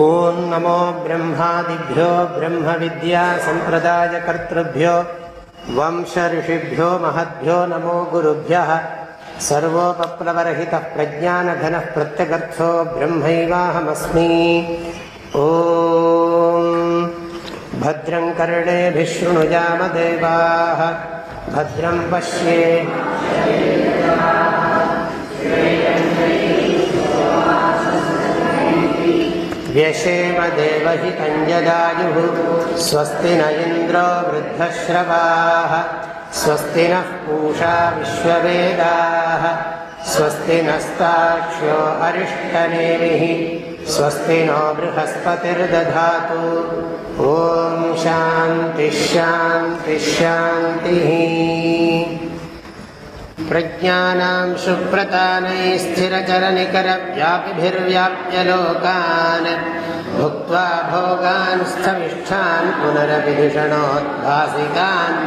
ॐ नमो ब्रह्मादिभ्यो ब्रह्मविद्यासम्प्रदायकर्तृभ्यो वंशऋषिभ्यो महद्भ्यो नमो गुरुभ्यः सर्वोपप्लवरहितः प्रज्ञानघनः प्रत्यगर्थो ब्रह्मैवाहमस्मि ॐ भद्रं कर्णेभिः शृणुजामदेवाः भद्रं पश्ये व्यशेम देवहितञ्जदायुः। स्वस्ति न इन्द्रो वृद्धश्रवाः। स्वस्ति नः पूषा विश्ववेदाः। स्वस्ति नस्ताक्ष्यो अरिष्टनेमिः स्वस्ति नो बृहस्पतिर्दधातु। ॐ शान्तिश्शान्तिश्शान्तिः प्रज्ञानां सुप्रतानैः स्थिरचरनिकरव्यापिभिर्व्याप्य लोकान्। भुक्त्वा भोगान् स्थविष्ठान् पुनरपि धिषणोद्भासितान्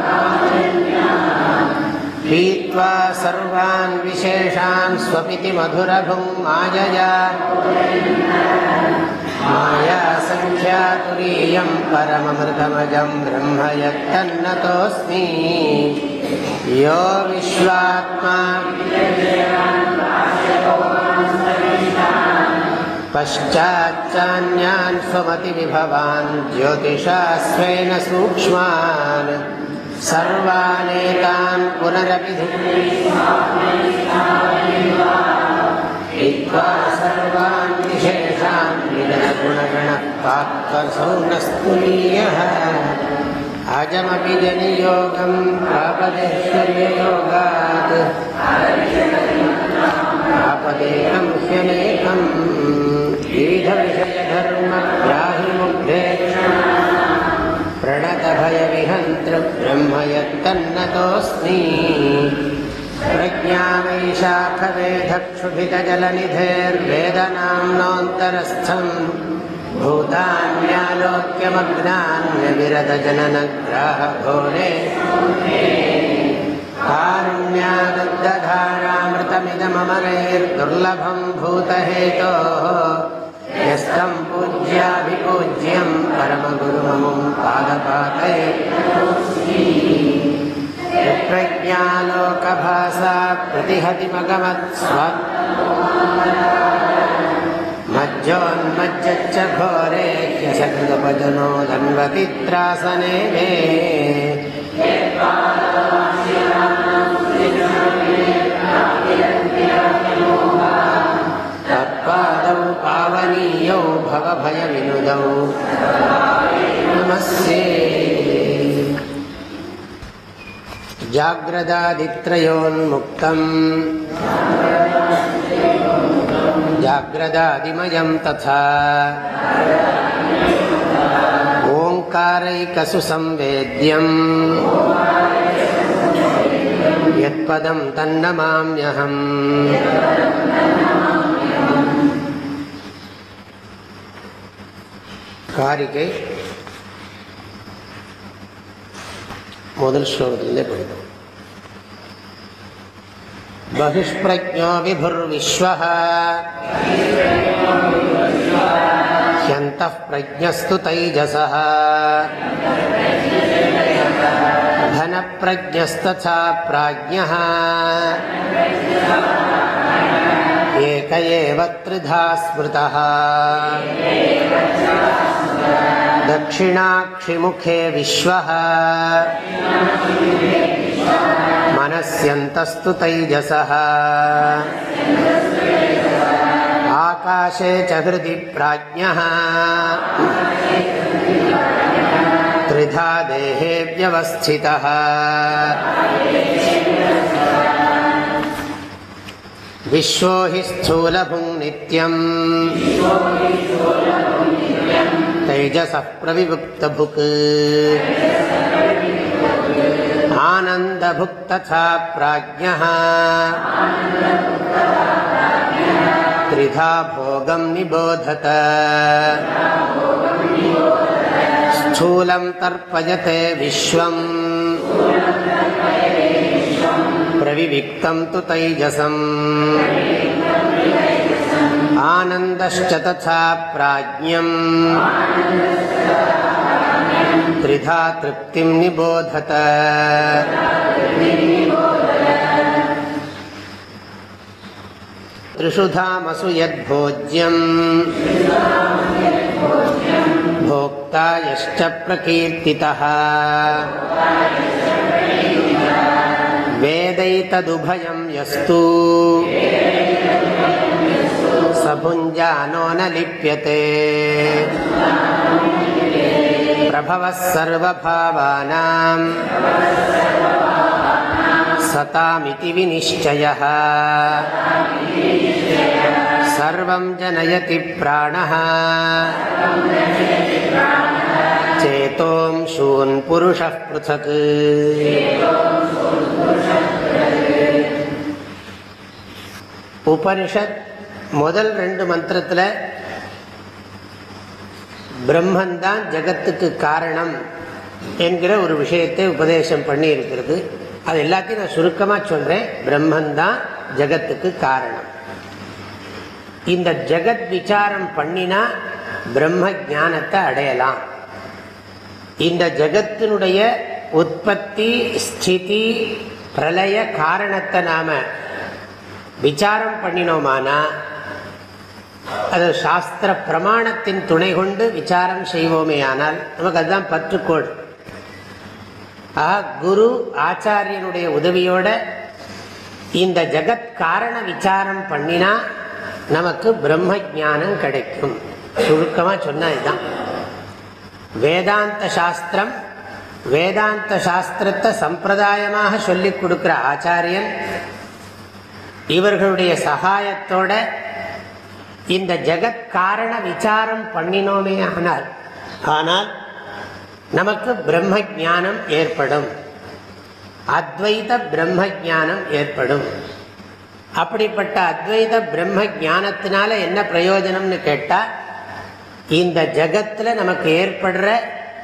पीत्वा सर्वान् विशेषान् स्वपिति मधुरभुं मायया माया सङ्ख्यातुरीयं परममृतमजं ब्रह्म यत्तन्नतोऽस्मि यो विश्वात्मा पश्चाच्चान्यान् स्वमतिविभवान् ज्योतिषास्वेन सूक्ष्मान् सर्वानेतान् पुनरपि सर्वान् विशेषान् विगतगुणगुणः पात्रसौ न स्तुलीयः अजमपि जनियोगम् आपदे सर्ययोगात् आपदेकं व्यनेकं द्विधविषयधर्मप्राहिमुग्धेच्छु प्रणतभयविहन्तब्रह्म यत्ततोऽस्मि प्रज्ञा वैशाखवेधक्षुभितजलनिधेर्वेदनाम्नान्तरस्थम् भूतान्यालोक्यमग्नान्यविरतजननग्राह घोरे कारुण्यादुद्धधारामृतमिदमरेर्दुर्लभं भूतहेतोः। यस्तं पूज्याभिपूज्यं परमगुरुममुं पादपाते प्रज्ञालोकभासा प्रतिहतिमगमत्स्व मज्जोन्मज्जच्च घोरे ह्यशकृतपजनो धन्वतित्रासने मे। तत्पादौ पावनीयौ भवभयविनुदौ। नमस्ये। जाग्रदादित्रयोन्मुक्तम् जाग्रदादिमयं तथा ओङ्कारैकसु संवेद्यम् यत्पदं तन्नमाम्यहम् காரிகை முதல் ஸ்லோகத்திலே படித்தோம் बहिष्प्रज्ञो विभुर्विश्वः ह्यन्तः प्रज्ञस्तु तैजसः धनप्रज्ञस्तथा प्राज्ञः एक एव त्रिधा स्मृतः दक्षिणाक्षिमुखे विश्वः मनस्यन्तस्तु तैजसः आकाशे च हृदि प्राज्ञः त्रिधा देहे व्यवस्थितः विश्वो हि स्थूलभुङ् नित्यम् तैजसः प्रविभुक्तभुक् आनन्दभुक् तथा प्राज्ञः त्रिधा भोगं निबोधत स्थूलं तर्पयते विश्वम् प्रविविक्तं तु तैजसम् आनन्दश्च तथा प्राज्ञम् त्रिधा तृप्तिं निबोधत त्रिषु धामसु यद्भोज्यम् भोक्ता यश्च प्रकीर्तितः वेदैतदुभयं यस्तु स भुञ्जानो न लिप्यते प्रभवः सर्वभावानाम् सतामिति विनिश्चयः सर्वं जनयति प्राणः चेतोंशून् पुरुषः पृथक् உபனிஷத் முதல் ரெண்டு மந்திரத்தில் பிரம்மன்தான் ஜகத்துக்கு காரணம் என்கிற ஒரு விஷயத்தை உபதேசம் பண்ணி இருக்கிறது அது எல்லாத்தையும் நான் சுருக்கமாக சொல்கிறேன் பிரம்மன்தான் ஜகத்துக்கு காரணம். இந்த ஜெகத் விசாரம் பண்ணினா பிரம்ம ஞானத்தை அடையலாம். இந்த ஜகத்தினுடைய உற்பத்தி ஸ்திதி பிரளய காரணத்தை நாம விசாரம் பண்ணினோமானா அது சாஸ்திர பிரமாணத்தின் துணை கொண்டு விசாரம் செய்வோமே ஆனால் நமக்கு அதுதான் பற்றுக்கோள். ஆஹ் குரு ஆச்சாரியனுடைய உதவியோட இந்த ஜகத் காரண விசாரம் பண்ணினா நமக்கு பிரம்ம ஜானம் கிடைக்கும். சுருக்கமாக சொன்னா இதுதான் வேதாந்த சாஸ்திரம் வேதாந்த சாஸ்திரத்தை சம்பிரதாயமாக சொல்லிக் கொடுக்கிற ஆச்சாரியன் இவர்களுடைய சகாயத்தோட இந்த ஜெகத் காரண விசாரம் பண்ணினோமே ஆனால் ஆனால் நமக்கு பிரம்ம ஜானம் ஏற்படும். அத்வைத பிரம்ம ஜானம் ஏற்படும். அப்படிப்பட்ட அத்வைத பிரம்ம ஜானத்தினால என்ன பிரயோஜனம்னு கேட்டால் இந்த ஜகத்தில் நமக்கு ஏற்படுற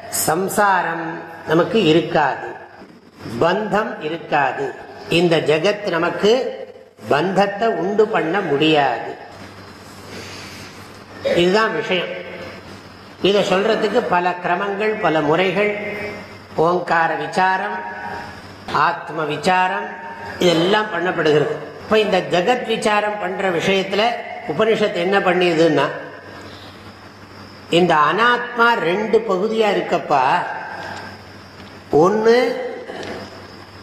சம்சாரம் நமக்கு இருக்காது. பந்தம் இருக்காது. இந்த ஜெகத் நமக்கு பந்தத்தை உண்டு பண்ண முடியாது. இதுதான் விஷயம். இதை சொல்றதுக்கு பல கிரமங்கள் பல முறைகள். ஓங்கார விசாரம் ஆத்ம விசாரம் இதெல்லாம் பண்ணப்படுகிறது. இப்போ இந்த ஜெகத் விசாரம் பண்ணுற விஷயத்தில் உபனிஷத்து என்ன பண்ணியதுன்னா இந்த அனாத்மா ரெண்டு பகுதியாக இருக்கப்பா. ஒன்று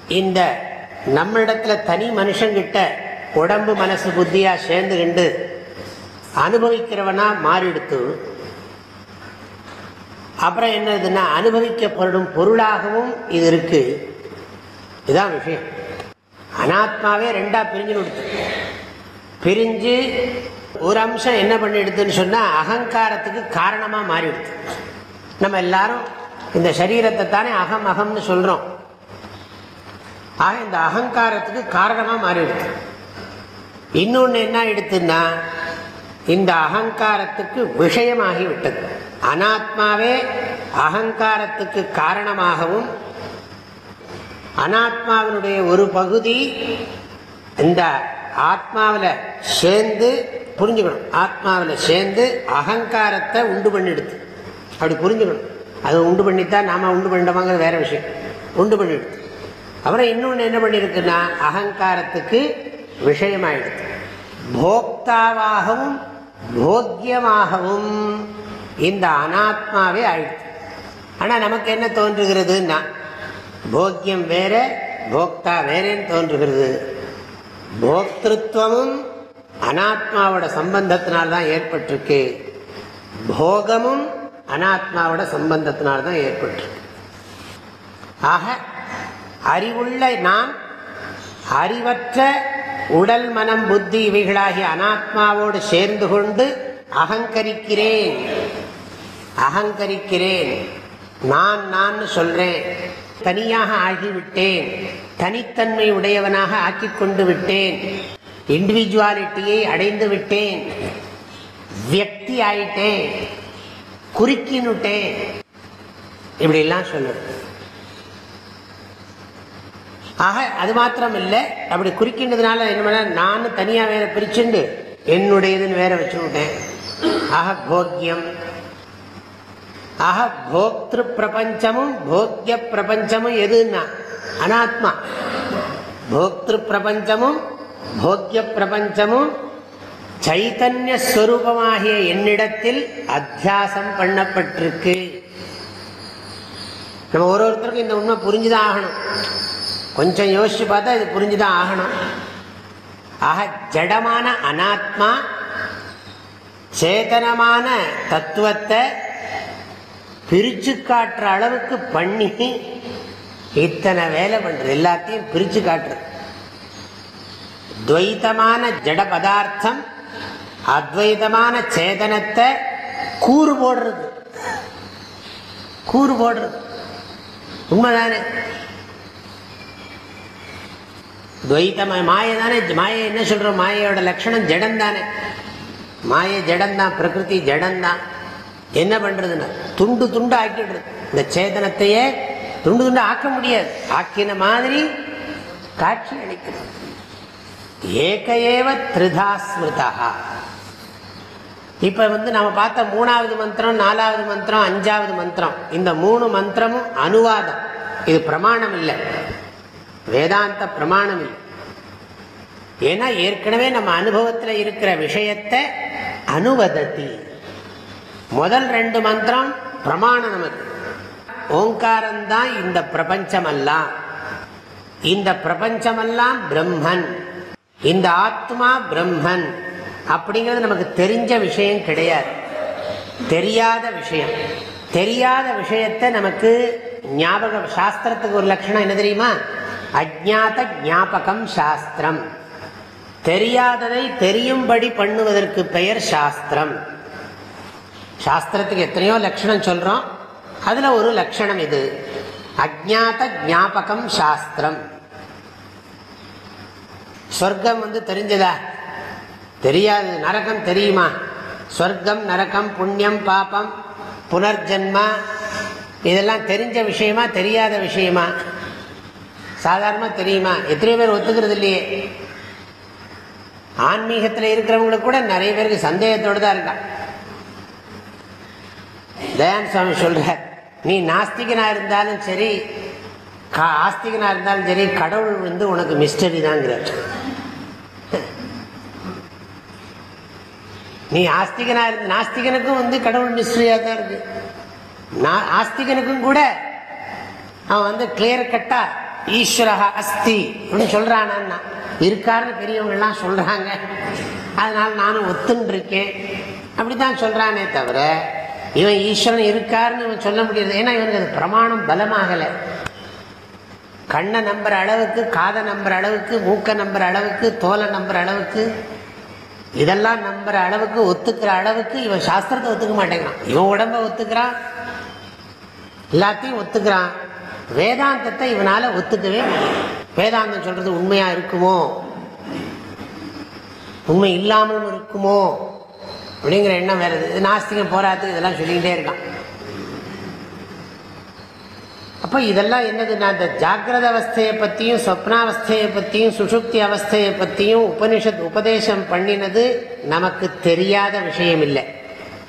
இந்த நம்ம இடத்துல தனி மனுஷங்கிட்ட உடம்பு மனசு புத்தியாக சேர்ந்துகிண்டு அனுபவிக்கிறவனா மாறிடுத்து. அப்புறம் என்னதுன்னா அனுபவிக்கப்படும் பொருளாகவும் இது இருக்கு. இதுதான் விஷயம். அனாத்மாவே ரெண்டா பிரிஞ்சு கொடுத்து பிரிஞ்சு ஒரு அம்சம் என்ன பண்ணிடுதுன்னு சொன்னா அகங்காரத்துக்கு காரணமா மாறிடுது. நம்ம எல்லாரும் இந்த சரீரத்தை தானே அகம் அகம்னு சொல்றோம். ஆக இந்த அகங்காரத்துக்கு காரணமா மாறிடுது. இன்னொன்னு என்ன எடுத்துன்னா இந்த அகங்காரத்துக்கு விஷயமாகி விட்டது அனாத்மாவே அகங்காரத்துக்கு காரணமாகவும் அனாத்மாவினுடைய ஒரு பகுதி இந்த ஆத்மாவில் சேர்ந்து புரிஞ்சுக்கணும். ஆத்மாவில் சேர்ந்து அகங்காரத்தை உண்டு பண்ணிடுது. அப்படி புரிஞ்சுக்கணும். அதை உண்டு பண்ணித்தான் நாம உண்டு பண்ணிட்டோமாங்கிறது வேற விஷயம். உண்டு பண்ணிடுது. அப்புறம் இன்னொன்று என்ன பண்ணியிருக்குன்னா அகங்காரத்துக்கு விஷயமாயிடுது. போக்தாவாகவும் போக்கியமாகவும் இந்த அனாத்மாவே ஆயிடுது ஆனால் நமக்கு என்ன தோன்றுகிறதுன்னா போக்கியம் வேற போக்தா வேறேன்னு தோன்றுகிறது. போக்திருத்துவமும் அனாத்மாவோட சம்பந்தத்தினால்தான் ஏற்பட்டிருக்கு. போகமும் அனாத்மாவோட சம்பந்தத்தினால்தான் ஏற்பட்டிருக்கு. ஆக அறிவுள்ள நாம் அறிவற்ற உடல் மனம் புத்தி இவைகளாகிய அனாத்மாவோடு சேர்ந்து கொண்டு அகங்கரிக்கிறேன். அகங்கரிக்கிறேன். நான் நான் சொல்றேன். தனியாக ஆகிவிட்டேன். தனித்தன்மை உடையவனாக ஆக்கி கொண்டு விட்டேன். இண்டிவிஜுவாலிட்டியை அடைந்து விட்டேன். வியக்தி ஆயிட்டேன். குறுக்கினுட்டேன் இப்படிலாம் சொல்லுவேன் ஆக அது மாத்திரம் இல்லை அப்படி குறிக்கின்றதுனால என்ன பண்ண நான் தனியாக வேற பிரிச்சுண்டு என்னுடையதுன்னு வேற வச்சுக்கிட்டேன் ஆக போக்கியம். ஆக போக்திரு பிரபஞ்சமும் போக்கிய பிரபஞ்சமும் எதுன்னா? அனாத்மா. போக்திரு பிரபஞ்சமும் போக்கிய பிரபஞ்சமும் சைத்தன்ய ஸ்வரூபமாகிய என்னிடத்தில் அத்தியாசம் பண்ணப்பட்டிருக்கு. நம்ம ஒரு ஒருத்தருக்கும் இந்த உண்மை புரிஞ்சுதான் ஆகணும். கொஞ்சம் யோசிச்சு பார்த்தா இது புரிஞ்சுதான் ஆகணும். ஆக ஜடமான அனாத்மா சேதனமான தத்துவத்தை பிரிச்சு காட்டுற அளவுக்கு பண்ணி இத்தனை வேலை பண்றது. எல்லாத்தையும் பிரிச்சு காட்டுறது. துவைத்தமான ஜட பதார்த்தம் அத்வைதமான சேதனத்தை கூறு போடுறது. கூறு போடுறது. உண்மைதானே? துவைத்தமா மாயை தானே மாயை என்ன சொல்றோம்? மாயையோட லட்சணம் ஜடம் தானே மாயை ஜடம்தான் பிரகிருதி ஜடம்தான் என்ன பண்றதுன்னா துண்டு துண்டு ஆக்கிடுறது. இந்த சேதனத்தையே துண்டு துண்டு ஆக்க முடியாது. ஆக்கின மாதிரி காட்சி அளிக்கிறது. ஏக ஏவ திருதா ஸ்மிருதா. இப்ப வந்து நம்ம பார்த்த மூணாவது மந்திரம் நாலாவது மந்திரம் அஞ்சாவது மந்திரம். இந்த மூணு மந்திரமும் அனுவாதம். இது பிரமாணம் இல்லை. வேதாந்த பிரமாணம் இல்லை ஏன்னா ஏற்கனவே நம்ம அனுபவத்தில் இருக்கிற விஷயத்தை அனுவதத்தி முதல் ரெண்டு மந்திரம் பிரமாணம் நமக்கு ஓங்காரம்தான் இந்த பிரபஞ்சமெல்லாம். இந்த பிரபஞ்சமெல்லாம் பிரம்மன். இந்த ஆத்மா பிரம்மன். அப்படிங்கிறது நமக்கு தெரிஞ்ச விஷயம் கிடையாது. தெரியாத விஷயம். தெரியாத விஷயத்தை நமக்கு ஞாபகம் சாஸ்திரத்துக்கு ஒரு லட்சணம் என்ன தெரியுமா? அஜாத ஞாபகம் சாஸ்திரம். தெரியாததை தெரியும்படி பண்ணுவதற்கு பெயர் சாஸ்திரம். சாஸ்திரத்துக்கு எத்தனையோ லட்சணம் சொல்றோம். அதுல ஒரு லட்சணம் இது. அஜாத ஞாபகம் சாஸ்திரம். சொர்க்கம் வந்து தெரிஞ்சதா? தெரியாது. நரகம் தெரியுமா? சொர்க்கம் நரகம் புண்ணியம் பாபம் புனர்ஜன்மா இதெல்லாம் தெரிஞ்ச விஷயமா தெரியாத விஷயமா? சாதாரணமாக தெரியுமா? எத்தனை பேர் ஒத்துக்கிறது இல்லையே. ஆன்மீகத்தில் இருக்கிறவங்களுக்கு கூட நிறைய பேருக்கு சந்தேகத்தோடு தான் இருக்கான். தயான் சுவாமி சொல்றார் நீ நாஸ்திகனா இருந்தாலும் சரி ஆஸ்திகனா இருந்தாலும் சரி கடவுள் வந்து உனக்கு மிஸ்டரி தாங்கிறார். நீ ஆஸ்திகனா இருந்து நாஸ்திகனுக்கும் வந்து கடவுள் மிஸ்டரியா தான் இருக்கு. ஆஸ்திகனுக்கும் கூட அவன் வந்து கிளியர் கட்டா ஈஸ்வரா அஸ்தி அப்படின்னு சொல்றானா இருக்காருன்னு பெரியவங்கெல்லாம் சொல்றாங்க. அதனால நானும் ஒத்துன்னு இருக்கேன் அப்படித்தான் சொல்றானே தவிர இவன் ஈஸ்வரன் இருக்காருன்னு இவன் சொல்ல முடியாது. ஏன்னா இவனுக்கு அது பிரமாணம் பலமாகலை. கண்ணை நம்புற அளவுக்கு காதை நம்புற அளவுக்கு மூக்கை நம்புற அளவுக்கு தோலை நம்புற அளவுக்கு இதெல்லாம் நம்புற அளவுக்கு ஒத்துக்கிற அளவுக்கு இவன் சாஸ்திரத்தை ஒத்துக்க மாட்டேங்கிறான். இவன் உடம்ப ஒத்துக்கிறான். எல்லாத்தையும் ஒத்துக்கிறான். வேதாந்தத்தை இவனால ஒத்துக்கவே வேதாந்தம் சொல்றது உண்மையா இருக்குமோ? உண்மை இல்லாமலும் இருக்குமோ? அப்படிங்கிற எண்ணம் வேறு இது. நாஸ்திகம் போராது இதெல்லாம் சொல்லிக்கிட்டே இருக்கான். அப்போ இதெல்லாம் என்னதுன்னா இந்த ஜாகிரத அவஸ்தையை பற்றியும் சொப்னாவஸ்தையை பற்றியும் சுஷுப்தி அவஸ்தையை பற்றியும் உபனிஷத் உபதேசம் பண்ணினது நமக்கு தெரியாத விஷயம் இல்லை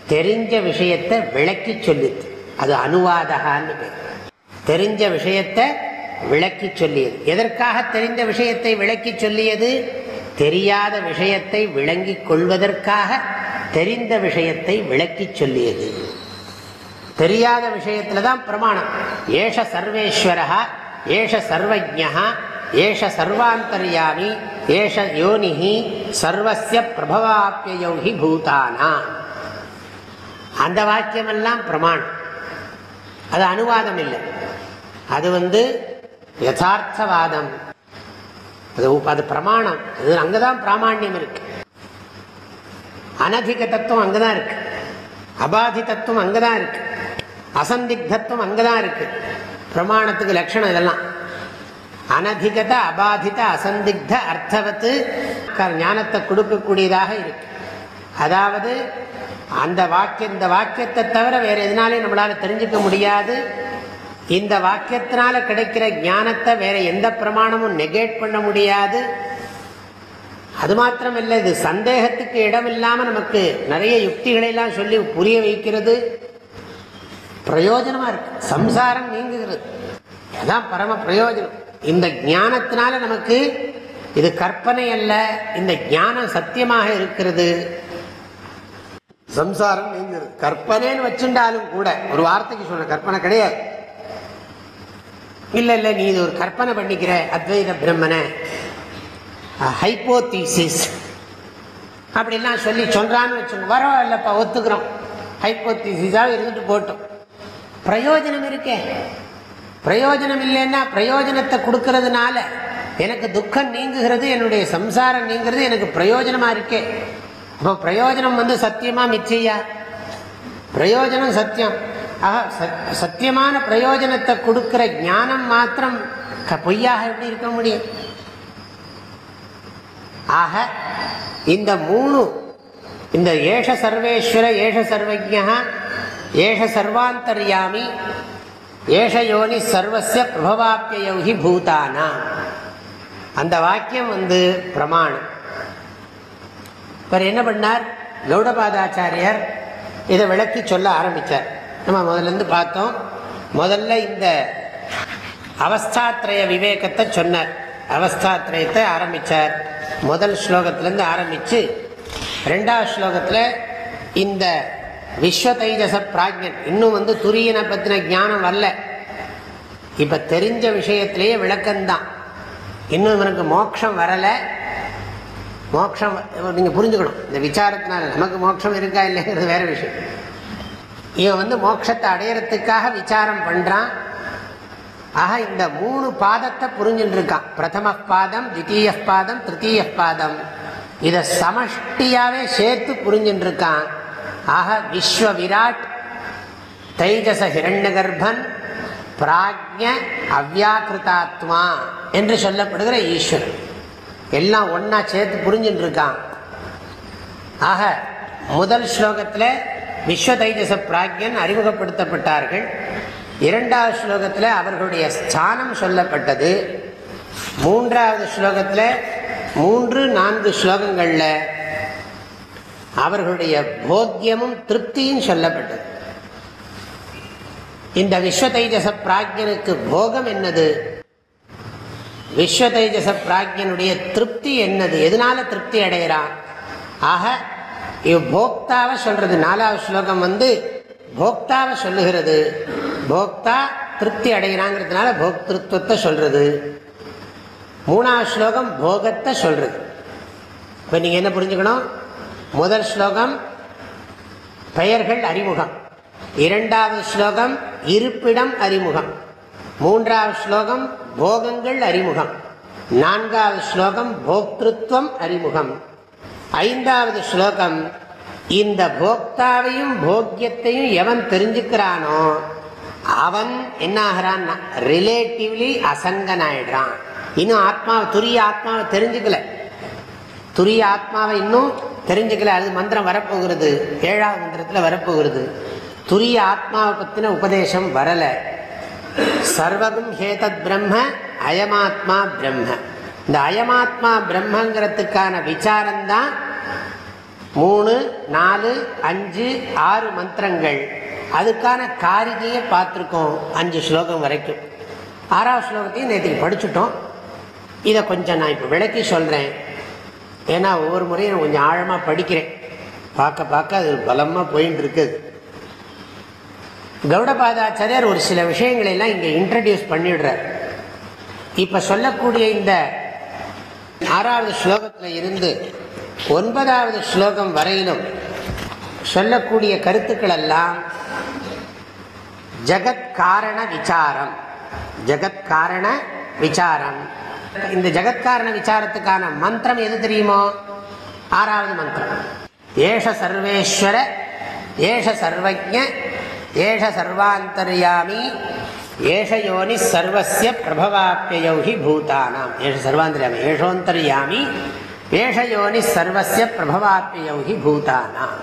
தெரிஞ்ச விஷயத்தை விளக்கி சொல்லுது அது அனுவாதகான்னு பேர். தெரிஞ்ச விஷயத்தை விளக்கி சொல்லியது. எதற்காக தெரிந்த விஷயத்தை விளக்கி சொல்லியது? தெரியாத விஷயத்தை விளங்கிக் கொள்வதற்காக தெரிந்த விஷயத்தை விளக்கி சொல்லியது. தெரியாத விஷயத்துல தான் பிரமாணம். ஏஷ சர்வேஸ்வரா ஏஷ சர்வஜா ஏஷ சர்வாந்தர்யாமி ஏஷ யோனிஹி சர்வசிய பிரபவாப்பியோகி பூதானா அந்த வாக்கியமெல்லாம் பிரமாணம். அது அனுவாதம் இல்லை அது வந்து யதார்த்தவாதம். அது அது பிரமாணம். அது அங்கதான் பிராமாண்யம் இருக்கு. அனதிக தத்துவம் அங்கதான் இருக்கு. அபாதி தத்துவம் அங்கதான் இருக்கு. அசந்திக்தத்துவம் அங்கதான் இருக்கு. பிரமாணத்துக்கு லட்சணம் இதெல்லாம். அனதிகத அபாதித அசந்திக்த அர்த்தவத்து ஞானத்தை கொடுக்கக்கூடியதாக இருக்கு. அதாவது அந்த வாக்கிய இந்த வாக்கியத்தை தவிர வேற எதனாலே நம்மளால தெரிஞ்சுக்க முடியாது. இந்த வாக்கியத்தினால கிடைக்கிற ஞானத்தை வேற எந்த பிரமாணமும் நெகேட் பண்ண முடியாது. அது மாத்திரம் இல்லை இது சந்தேகத்துக்கு இடம் இல்லாமல் நமக்கு நிறைய யுக்திகளை எல்லாம் சொல்லி புரிய வைக்கிறது. பிரயோஜனமாக இருக்கு. சம்சாரம் நீங்குகிறது. அதான் பரம பிரயோஜனம். இந்த ஞானத்தினால நமக்கு இது கற்பனை அல்ல இந்த ஞானம் சத்தியமாக இருக்கிறது. சம்சாரம் நீங்கிறது. கற்பனைன்னு வச்சுட்டாலும் கூட ஒரு வார்த்தைக்கு சொல்ற கற்பனை கிடையாது. இல்ல இல்ல நீ இது ஒரு கற்பனை பண்ணிக்கிற அத்வைத பிரம்மனை. ஹைப்போதீசிஸ் அப்படிலாம் சொல்லி சொல்றான்னு வச்சுங்க வரோம் இல்லப்பா ஒத்துக்கிறோம். ஹைப்போதீசிஸாக இருந்துட்டு போட்டோம். பிரயோஜனம் இருக்கே. பிரயோஜனம் இல்லைன்னா பிரயோஜனத்தை கொடுக்கறதுனால எனக்கு துக்கம் நீங்குகிறது என்னுடைய சம்சாரம் நீங்கிறது எனக்கு பிரயோஜனமா இருக்கே. இப்போ பிரயோஜனம் வந்து சத்தியமா மிச்சையா? பிரயோஜனம் சத்தியம். ஆக சத்தியமான பிரயோஜனத்தை கொடுக்கிற ஞானம் மாத்திரம் பொய்யாக எப்படி இருக்க முடியும்? ஆக இந்த மூணு இந்த ஏஷ சர்வேஸ்வர ஏஷ சர்வஜா ஏஷ சர்வாந்தர்யாமி ஏஷ யோனி சர்வசிய பிரபவாப்பியோகி பூதானா அந்த வாக்கியம் வந்து பிரமாணம். இவர் என்ன பண்ணார்? கௌடபாதாச்சாரியர் இதை விளக்கி சொல்ல ஆரம்பித்தார் நம்ம முதல்ல பார்த்தோம். முதல்ல இந்த அவஸ்தாத்ரய விவேகத்தை சொன்னார். அவஸ்தாத்ரயத்தை ஆரம்பித்தார் முதல் ஸ்லோகத்திலேருந்து ஆரம்பித்து ரெண்டாவது ஸ்லோகத்தில் இந்த விஸ்வ தைஜச பிராஜ்யன் இன்னும் வந்து துரியனை பற்றின ஞானம் வரல. இப்போ தெரிஞ்ச விஷயத்திலேயே விளக்கம்தான். இன்னும் இவனுக்கு மோட்சம் வரலை. மோட்சம் நீங்கள் புரிஞ்சுக்கணும். இந்த விசாரத்தினால நமக்கு மோட்சம் இருக்கா இல்லைங்கிறது வேறு விஷயம். இவன் வந்து மோட்சத்தை அடையிறதுக்காக விசாரம் பண்ணுறான் ஆக இந்த மூணு பாதத்தை புரிஞ்சுட்டு இருக்கான் பிரதம பாதம் தித்தீய பாதம் திருத்தீய பாதம். இதை சமஷ்டியாகவே சேர்த்து புரிஞ்சுட்டு இருக்கான் ஆக விஸ்வ விராட் தைஜச ஹிரண்ய கர்ப்பன் பிராஜ்ய அவ்யாக்கிருதாத்மா என்று சொல்லப்படுகிற ஈஸ்வரன். எல்லாம் ஒன்னா சேர்த்து புரிஞ்சுட்டு இருக்கான் ஆக முதல் ஸ்லோகத்தில் விஸ்வ தைஜச பிராக்யன் அறிமுகப்படுத்தப்பட்டார்கள். இரண்டாவது ஸ்லோகத்தில் அவர்களுடைய ஸ்தானம் சொல்லப்பட்டது. மூன்றாவது ஸ்லோகத்தில் மூன்று நான்கு ஸ்லோகங்களில் அவர்களுடைய போக்கியமும் திருப்தியும் சொல்லப்பட்டது. இந்த விஸ்வ தைஜச பிராக்யனுக்கு போகம் என்னது? விஸ்வ தேஜச பிராஜ்யனுடைய திருப்தி என்னது? எதனால திருப்தி அடைகிறான் ஆக இவ் போக்தாவை சொல்றது நாலாவது ஸ்லோகம் வந்து போக்தாவை சொல்லுகிறது. போக்தா திருப்தி அடைகிறாங்கிறதுனால போக்திருத்துவத்தை சொல்றது. மூணாவது ஸ்லோகம் போகத்தை சொல்றது. இப்போ நீங்கள் என்ன புரிஞ்சுக்கணும்? முதல் ஸ்லோகம் பெயர்கள் அறிமுகம். இரண்டாவது ஸ்லோகம் இருப்பிடம் அறிமுகம். மூன்றாவது ஸ்லோகம் போகங்கள் அறிமுகம். நான்காவது ஸ்லோகம் போக்திருத்துவம் அறிமுகம். ஐந்தாவது ஸ்லோகம் இந்த போக்தாவையும் போக்கியத்தையும் எவன் தெரிஞ்சுக்கிறானோ அவன் என்ன ஆகிறான் ரிலேட்டிவ்லி அசங்கன் ஆயிடுறான் இன்னும் ஆத்மாவை துரிய ஆத்மாவை தெரிஞ்சுக்கல. துரிய ஆத்மாவை இன்னும் தெரிஞ்சுக்கல. அது மந்திரம் வரப்போகிறது. ஏழாவது மந்திரத்தில் வரப்போகிறது. துரிய ஆத்மாவை பற்றின உபதேசம் வரலை. சர்வகும் ஹேதத் பிரம்ம அயமாத்மா பிரம்ம. இந்த அயமாத்மா பிரம்மங்கிறதுக்கான விசாரம்தான் மூணு நாலு அஞ்சு ஆறு மந்திரங்கள். அதுக்கான காரிகையை பார்த்துருக்கோம் அஞ்சு ஸ்லோகம் வரைக்கும். ஆறாவது ஸ்லோகத்தையும் நேற்றுக்கு படிச்சுட்டோம். இதை கொஞ்சம் நான் இப்போ விளக்கி சொல்கிறேன் ஏன்னா ஒவ்வொரு முறையும் கொஞ்சம் ஆழமாக படிக்கிறேன். பார்க்க பார்க்க அது பலமாக போயின்னு இருக்குது கௌடபாதாச்சாரியர் ஒரு சில விஷயங்களை எல்லாம் இங்கே இன்ட்ரடியூஸ் பண்ணிடுறார். இப்போ சொல்லக்கூடிய இந்த ஆறாவது ஸ்லோகத்தில் இருந்து ஒன்பதாவது ஸ்லோகம் வரையிலும் சொல்லக்கூடிய கருத்துக்கள் எல்லாம் ஜகத்காரண விசாரம். ஜகத்காரண விசாரம். இந்த ஜகத்காரண விசாரத்துக்கான மந்திரம் எது தெரியுமோ? ஆறாவது மந்திரம். ஏஷ சர்வேஸ்வர ஏஷ சர்வஜ ஏஷ சர்வாந்தர்யாமி ஏஷ யோனி சர்வசிய பிரபவாப்பியௌ பூதானாம். ஏஷ சர்வாந்தர்யாமி ஏஷோந்தர்யாமி ஏஷ யோனி சர்வசிய பிரபவாப்பியௌ பூதானாம்.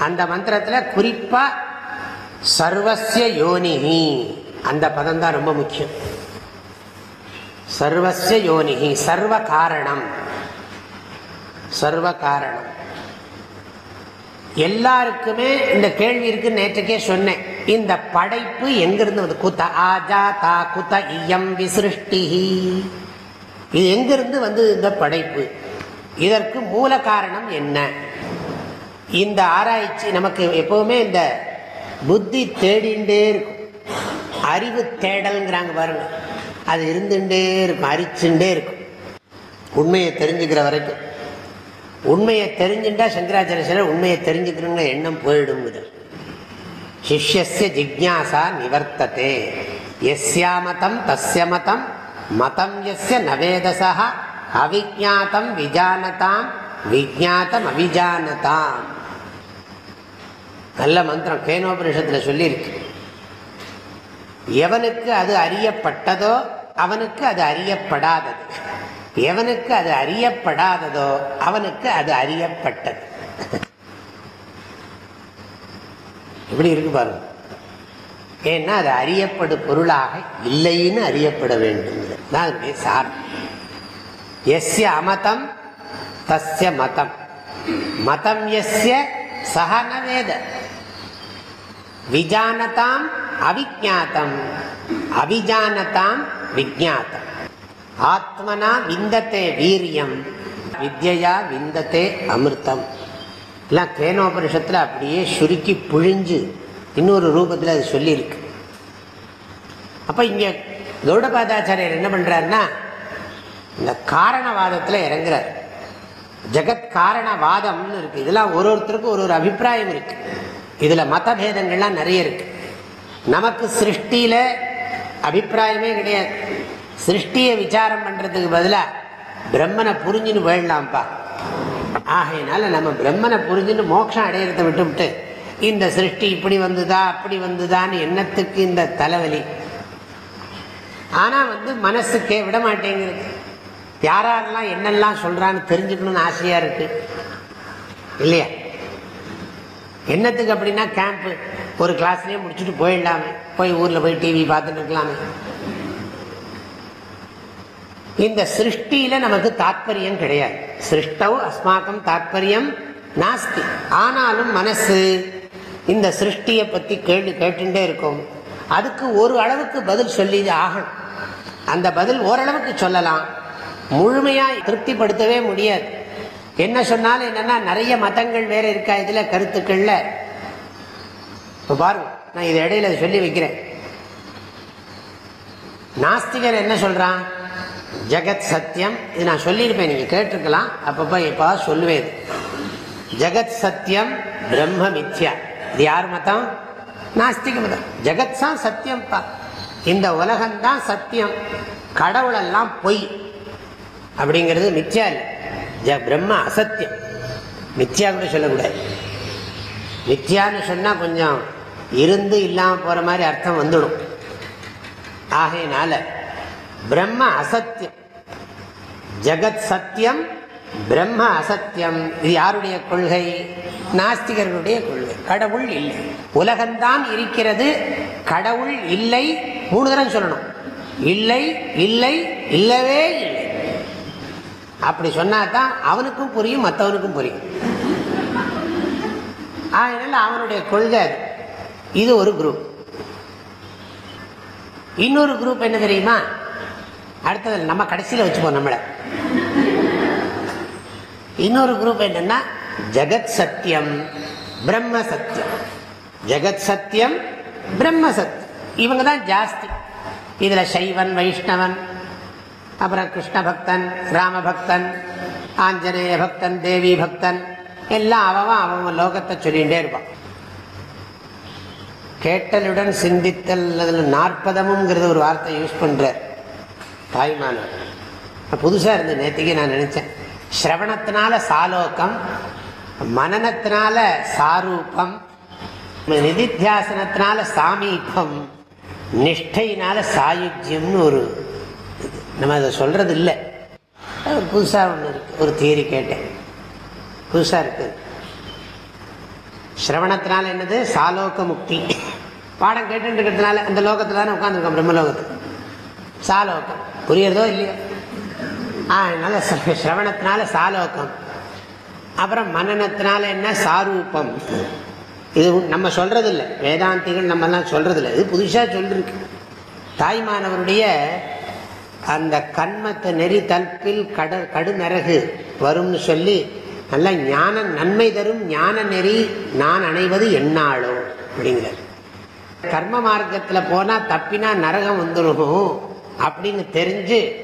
அந்த மந்திரத்தில் குறிப்பாக சர்வசிய யோனிஹி. அந்த பதம் தான் ரொம்ப முக்கியம். சர்வசிய யோனிஹி சர்வ காரணம். சர்வ காரணம். எல்லாருக்குமே இந்த கேள்வி இருக்குன்னு நேற்றுக்கே சொன்னேன். இந்த படைப்பு எங்கிருந்து வந்து குத்த ஆஜா தா குத்த இயம் விசிருஷ்டி. இது எங்கிருந்து வந்து இந்த படைப்பு? இதற்கு மூல காரணம் என்ன? இந்த ஆராய்ச்சி நமக்கு எப்பவுமே இந்த புத்தி தேடிண்டே இருக்கும். அறிவு தேடல்ங்கிறாங்க பாருங்க. அது இருந்துட்டே இருக்கும் அரிச்சுட்டே இருக்கும். உண்மையை தெரிஞ்சுக்கிற வரைக்கும். உண்மையை தெரிஞ்சுட்டா சங்கராச்சாரிய சிலர் உண்மையை தெரிஞ்சுக்கணுங்கிற எண்ணம் போயிடுங்குது. சிஷ்யசிய ஜிக்யாசா நிவர்த்ததே. எஸ்யா மதம் தஸ்ய மதம் மதம் எஸ்ய நவேதசா அவிஜாத்தம் விஜானதாம் விஜாத்தம் அவிஜானதாம். நல்ல மந்திரம். கேனோபனிஷத்தில் சொல்லியிருக்கு. எவனுக்கு அது அறியப்பட்டதோ அவனுக்கு அது அறியப்படாதது. எவனுக்கு அது அறியப்படாததோ அவனுக்கு அது அறியப்பட்டது. இப்படி இருக்கு பாருங்க. ஏன்னா அது அறியப்படு பொருளாக இல்லைன்னு அறியப்பட வேண்டும். தான் சார். எஸ்ய அமதம் தஸ்ய மதம். மதம் எஸ்ய சகன வேத விஜானதாம் அவிஜாத்தம் அவிஜானதாம் விஜாத்தம் ஆத்மனா விந்தத்தே வீரியம் வித்யா விந்தத்தே அமிர்தம். எல்லாம் கேனோபனிஷத்தில் அப்படியே சுருக்கி புழிஞ்சு இன்னொரு ரூபத்தில் அது சொல்லியிருக்கு. அப்போ இங்கே கௌடபாதாச்சாரியர் என்ன பண்ணுறாருன்னா இந்த காரணவாதத்தில் இறங்குறார். ஜெகத் காரணவாதம்னு இருக்குது இதெல்லாம் ஒரு ஒருத்தருக்கும் ஒரு ஒரு அபிப்பிராயம் இருக்குது இதில் மதபேதங்கள்லாம் நிறைய இருக்குது நமக்கு சிருஷ்டியில் அபிப்பிராயமே கிடையாது. சிருஷ்டியை விசாரம் பண்ணுறதுக்கு பதிலாக பிரம்மனை புரிஞ்சுன்னு போயிடலாம்ப்பா. ஆகையினால நம்ம பிரம்மனை புரிஞ்சுன்னு மோட்சம் அடையிறத விட்டு விட்டு இந்த சிருஷ்டி இப்படி வந்துதா அப்படி வந்துதான்னு எண்ணத்துக்கு இந்த தலைவலி. ஆனால் வந்து மனசுக்கே விட மாட்டேங்கிறது யாரெல்லாம் என்னெல்லாம் சொல்கிறான்னு தெரிஞ்சுக்கணும்னு ஆசையாக இருக்கு. இல்லையா? என்னத்துக்கு அப்படின்னா கேம்ப்பு ஒரு கிளாஸ்லேயே முடிச்சுட்டு போயிடலாமே. போய் ஊரில் போய் டிவி பார்த்துட்டு இருக்கலாமே. இந்த சிருஷ்டியில நமக்கு தாத்பரியம் கிடையாது. சிருஷ்டவ் அஸ்மாக்கம் தாத்பரியம் நாஸ்தி. ஆனாலும் மனசு இந்த சிருஷ்டியை பற்றி கேள்வி கேட்டுட்டே இருக்கும். அதுக்கு ஒரு அளவுக்கு பதில் சொல்லி ஆகணும். அந்த பதில் ஓரளவுக்கு சொல்லலாம். முழுமையாக திருப்திப்படுத்தவே முடியாது. என்ன சொன்னாலும் என்னன்னா நிறைய மதங்கள் வேற இருக்கா இதில் கருத்துக்கள்ல? இப்போ பாருங்க நான் இது இடையில சொல்லி வைக்கிறேன். நாஸ்திகர் என்ன சொல்றான்? ஜெகத் சத்தியம் இது நான் சொல்லியிருப்பேன் நீங்கள் கேட்டிருக்கலாம். அப்பப்போ எப்போ சொல்லுவேன் ஜெகத் சத்தியம் பிரம்ம மித்யா. இது யார் மதம்? நாஸ்திக மதம். ஜெகத் தான் சத்தியம்ப்பா இந்த உலகம்தான் சத்தியம் கடவுளெல்லாம் பொய். அப்படிங்கிறது மித்யா இல்லை. ஜ பிரம்ம அசத்தியம் மித்யா கூட சொல்லக்கூடாது. மித்யான்னு சொன்னால் கொஞ்சம் இருந்து இல்லாமல் போகிற மாதிரி அர்த்தம் வந்துடும். ஆகையினால பிரம்ம அசத்தியம். ஜகத் சத்தியம் பிரம்ம அசத்தியம். இது யாருடைய கொள்கை? நாஸ்திகர்களுடைய கொள்கை. கடவுள் இல்லை. உலகம்தான் இருக்கிறது. கடவுள் இல்லை. மூணு தரம் சொல்லணும். இல்லை இல்லை இல்லவே இல்லை. அப்படி சொன்னா தான் அவனுக்கும் புரியும் மற்றவனுக்கும் புரியும். அதனால அவனுடைய கொள்கை இது ஒரு குரூப் இன்னொரு குரூப் என்ன தெரியுமா? அடுத்தது நம்ம கடைசியில் வச்சுப்போம் நம்மளை. இன்னொரு குரூப் என்னன்னா ஜெகத் சத்தியம் பிரம்ம சத்தியம் ஜெகத் சத்தியம் பிரம்ம சத்தியம் இவங்க தான் ஜாஸ்தி. இதில் சைவன் வைஷ்ணவன் அப்புறம் கிருஷ்ண பக்தன் ராம பக்தன் ஆஞ்சநேய பக்தன் தேவி பக்தன். எல்லாம் அவன் அவங்க லோகத்தை சொல்லிகிட்டே இருப்பான். கேட்டலுடன் சிந்தித்தல் அதில் நாற்பதமுங்கிறது ஒரு வார்த்தை யூஸ் பண்ணுறார் தாய்மானவர். புதுசாக இருந்தேன் நேற்றுக்கு நான் நினச்சேன் ஸ்ரவணத்தினால சாலோக்கம் மனநத்தினால சாரூபம் நிதித்தியாசனத்தினால சாமீபம் நிஷ்டையினால சாயுஜ்யம்னு ஒரு நம்ம அதை சொல்கிறது இல்லை ஒரு புதுசாக ஒன்று இருக்குது ஒரு தியரி கேட்டேன். புதுசாக இருக்குது ஸ்ரவணத்தினால என்னது? சாலோக முக்தி பாடம் கேட்டுருக்கிறதுனால அந்த லோகத்தில் தானே உட்காந்துருக்கோம் பிரம்மலோகத்துக்கு சாலோகம். புரியறதோ இல்லையோ? ஆ அதனால சிரவணத்தினால சாலோகம். அப்புறம் மனநத்தினால என்ன? சாரூபம். இது நம்ம சொல்றது இல்லை வேதாந்திகள் நம்மலாம் சொல்றது இல்லை இது புதுசாக சொல்லிருக்கு. தாய்மானவருடைய அந்த கண்மத்தை நெறி தல்பில் கட கடுநரகு வரும்னு சொல்லி நல்ல ஞான நன்மை தரும் ஞான நெறி நான் அணைவது என்னாளோ அப்படிங்கிறார். கர்ம மார்க்கத்தில் போனால் தப்பினா நரகம் வந்துடும் அப்படின்னு தெரிஞ்சு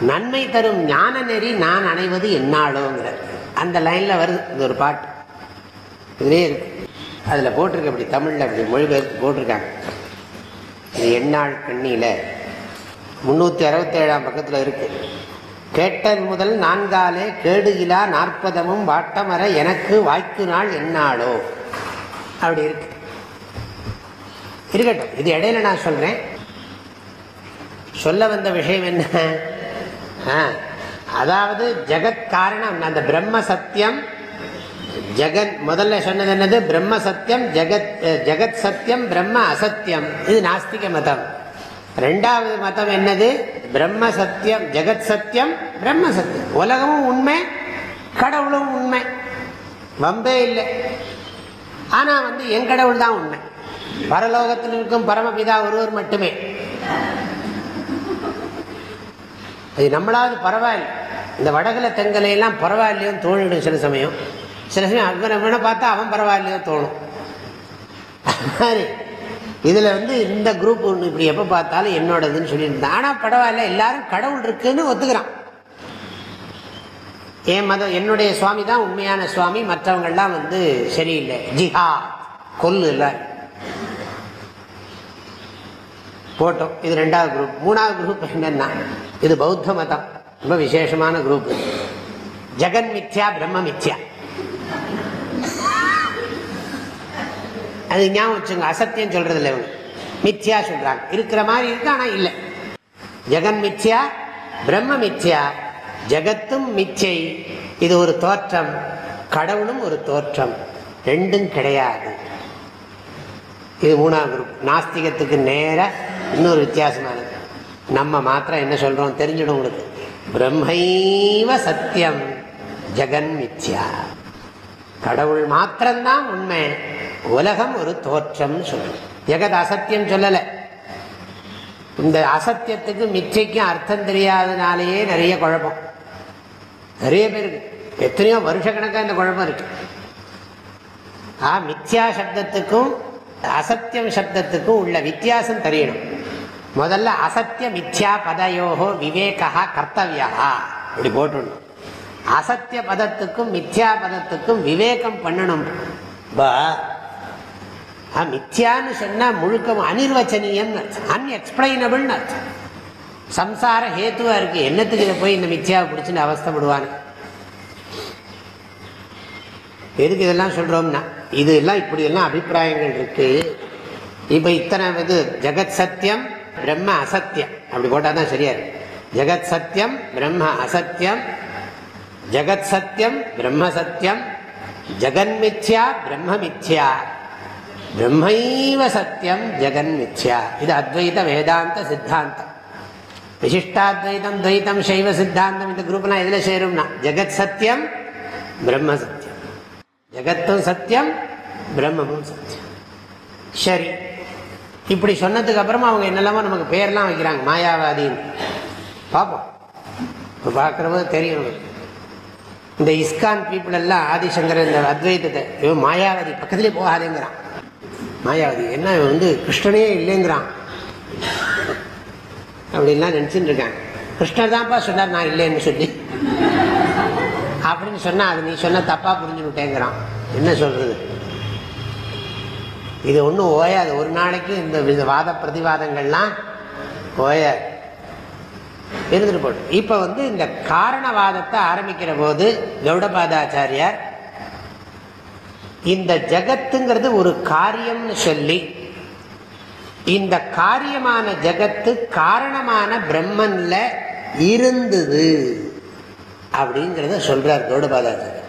நன்மை தரும் ஞான நெறி நான் அணைவது என்னாலோங்கிற. அந்த லைனில் வருது இது ஒரு பாட்டு. இதுலேயே இருக்கு. அதில் போட்டிருக்க அப்படி தமிழில் அப்படி மொழிபெயர்த்து போட்டிருக்காங்க. இது எண்ணாள் கண்ணியில் முந்நூற்றி அறுபத்தேழாம் பக்கத்தில் இருக்கு. கேட்டல் முதல் நான்காலே கேடுகிலா நாற்பதமும் வாட்டமர எனக்கு வாய்க்கு நாள் என்னாளோ அப்படி இருக்கு. இருக்கட்டும் இது இடையில நான் சொல்றேன். சொல்ல வந்த விஷயம் என்ன? ஆ, அதாவது ஜெகத் காரணம் அந்த பிரம்ம சத்தியம் ஜெகத் முதல்ல சொன்னது என்னது? பிரம்ம சத்தியம் ஜெகத் ஜெகத் சத்தியம் பிரம்ம அசத்தியம். இது நாஸ்திக மதம். ரெண்டாவது மதம் என்னது? பிரம்ம சத்தியம் ஜெகத் சத்தியம் பிரம்ம சத்தியம். உலகமும் உண்மை கடவுளும் உண்மை. வம்பே இல்லை. ஆனால் வந்து என் கடவுள் தான் உண்மை. பரலோகத்தில் இருக்கும் பரமபிதா ஒருவர் மட்டுமே. அது நம்மளாவது பரவாயில்ல. இந்த வடகுல தெங்கலையெல்லாம் பரவாயில்லையோன்னு தோணிடும் சில சமயம். சில சமயம் அவனை பார்த்தா அவன் பரவாயில்லையோ தோணும். மாதிரி இதில் வந்து இந்த குரூப் ஒன்று இப்படி எப்போ பார்த்தாலும் என்னோடதுன்னு சொல்லியிருந்தான். ஆனால் பரவாயில்ல எல்லாரும் கடவுள் இருக்குன்னு ஒத்துக்கிறான். என் மதம் என்னுடைய சுவாமி தான் உண்மையான சுவாமி. மற்றவங்கள்லாம் வந்து சரியில்லை. ஜிஹா கொல்லு இல்லை. போட்டோம். இது ரெண்டாவது குரூப் மூணாவது குரூப் என்னென்னா இது பௌத்த மதம். ரொம்ப விசேஷமான குரூப் ஜெகன் மித்யா பிரம்ம மித்யா. அது ஞாபகம் வச்சுங்க அசத்தியம் சொல்றது இல்லை இவங்க. மித்யா சொல்றாங்க. இருக்கிற மாதிரி இருக்கு ஆனால் இல்லை. ஜெகன் மித்யா பிரம்ம மித்யா. ஜெகத்தும் மிச்சை. இது ஒரு தோற்றம். கடவுளும் ஒரு தோற்றம். ரெண்டும் கிடையாது. இது மூணாவது குரூப் நாஸ்திகத்துக்கு நேராக இன்னொரு வித்தியாசமானது நம்ம மாத்திரம் என்ன சொல்றோம் தெரிஞ்சிடும் உங்களுக்கு. பிரம்மைவ சத்தியம் ஜெகன் மித்யா. கடவுள் மாத்திரம்தான் உண்மை. உலகம் ஒரு தோற்றம் சொல்லணும் ஜெகத் அசத்தியம் சொல்லலை. இந்த அசத்தியத்துக்கு மிச்சைக்கும் அர்த்தம் தெரியாதனாலேயே நிறைய குழப்பம். நிறைய பேருக்கு எத்தனையோ வருஷக்கணக்காக இந்த குழப்பம் இருக்கு. ஆ மித்யா சப்தத்துக்கும் அசத்தியம் சப்தத்துக்கும் உள்ள வித்தியாசம் தெரியணும். முதல்ல அசத்திய மித்யா பதையோகோ விவேகா கர்த்தவியா இப்படி போட்டுடணும். அசத்திய பதத்துக்கும் மித்யா பதத்துக்கும் விவேகம் பண்ணணும். பா மித்யான்னு சொன்னால் முழுக்க அனிர்வச்சனீயம் அன்எக்ஸ்பிளைனபிள்னு அர்த்தம். சம்சார ஹேத்துவா இருக்கு. என்னத்துக்கு இதை போய் இந்த மித்யாவை பிடிச்சுன்னு அவஸ்தப்படுவாங்க எதுக்கு இதெல்லாம் சொல்றோம்னா இது எல்லாம் இப்படி எல்லாம் அபிப்பிராயங்கள் இருக்கு. இப்ப இத்தனை இது ஜெகத் சத்தியம் பிரம்ம அசத்தியம் அப்படி போட்டால் தான் சரியா இருக்கு. ஜெகத் சத்தியம் பிரம்ம அசத்தியம் ஜெகத் சத்தியம் பிரம்ம சத்தியம் ஜெகன்மித்யா பிரம்ம மித்யா. பிரம்மைவ சத்தியம் ஜெகன்மித்யா இது அத்வைத வேதாந்த சித்தாந்தம். விசிஷ்டாத்வைதம் துவைத்தம் சைவ சித்தாந்தம் இந்த குரூப்னா எதுல சேரும்னா ஜெகத் சத்தியம் பிரம்ம சத்தியம் ஜெகத்தும் சத்தியம் பிரம்மமும் சத்தியம். சரி. இப்படி சொன்னதுக்கு அப்புறமா அவங்க என்னெல்லாமோ நமக்கு பேர்லாம் வைக்கிறாங்க மாயாவாதின்னு. பார்ப்போம் இப்போ பார்க்குறவங்க தெரியும் இந்த இஸ்கான் பீப்புள் எல்லாம் ஆதிசங்கர் இந்த அத்வைதத்தை இவன் மாயாவதி பக்கத்துலேயே போகாதேங்கிறான். மாயாவதி என்ன இவன் வந்து கிருஷ்ணனே இல்லைங்கிறான். அப்படின்லாம் நினச்சிட்டு இருக்காங்க. கிருஷ்ணர் தான்ப்பா சொன்னார் நான் இல்லைன்னு சொல்லி. அப்படின்னு சொன்னா அது நீ சொன்ன தப்பா புரிஞ்சு விட்டேங்கிறான் என்ன சொல்றது? இது ஒன்றும் ஓயாது. ஒரு நாளைக்கு இந்த வித வாத பிரதிவாதங்கள்லாம் ஓயாது. இருந்துட்டு போட்டு இப்போ வந்து இந்த காரணவாதத்தை ஆரம்பிக்கிற போது கௌடபாதாச்சாரியார் இந்த ஜகத்துங்கிறது ஒரு காரியம்னு சொல்லி இந்த காரியமான ஜகத்து காரணமான பிரம்மன்ல இருந்தது. அப்படிங்கிறத சொல்றார் கௌடபாதாச்சாரியர்.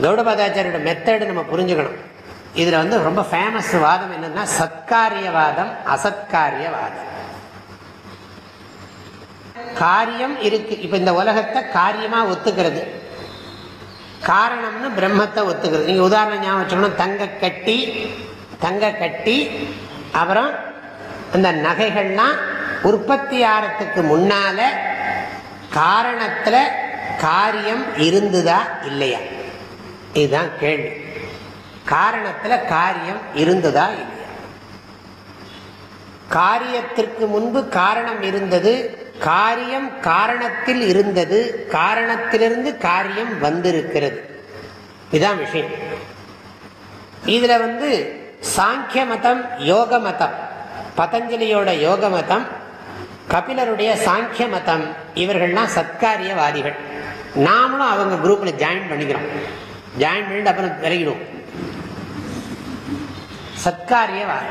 கௌடபாதாச்சாரியோட மெத்தடு நம்ம புரிஞ்சுக்கணும். இதுல வந்து ரொம்ப ஃபேமஸ் வாதம் என்னன்னா சத்காரியவாதம் அசத்காரியவாதம். காரியம் இருக்கு. இப்ப இந்த உலகத்தை காரியமா ஒத்துக்கிறது. காரணம்னு பிரம்மத்தை ஒத்துக்கிறது. நீங்க உதாரணம் ஞாபகம் வச்சுக்கணும். தங்க கட்டி தங்க கட்டி அப்புறம் அந்த நகைகள்லாம் உற்பத்தி ஆறத்துக்கு முன்னால காரணத்துல காரியம் இருந்துதா இல்லையா? இதுதான் கேள்வி. காரணத்துல காரியம் இருந்ததா இல்லையா? காரியத்திற்கு முன்பு காரணம் இருந்தது காரியம் காரணத்தில் இருந்தது காரணத்திலிருந்து காரியம் வந்திருக்கிறது. இதுதான் விஷயம். இதுல வந்து சாங்கிய மதம் யோக மதம் பதஞ்சலியோட யோக மதம் கபிலருடைய சாங்கிய மதம் இவர்கள்லாம் சத்காரியவாதிகள். நாமளும் அவங்க குரூப்ல ஜாயின் பண்ணிக்கிறோம். ஜாயின் பண்ணிட்டு அப்புறம் விலகிடுவோம். சத்காரியவாதி.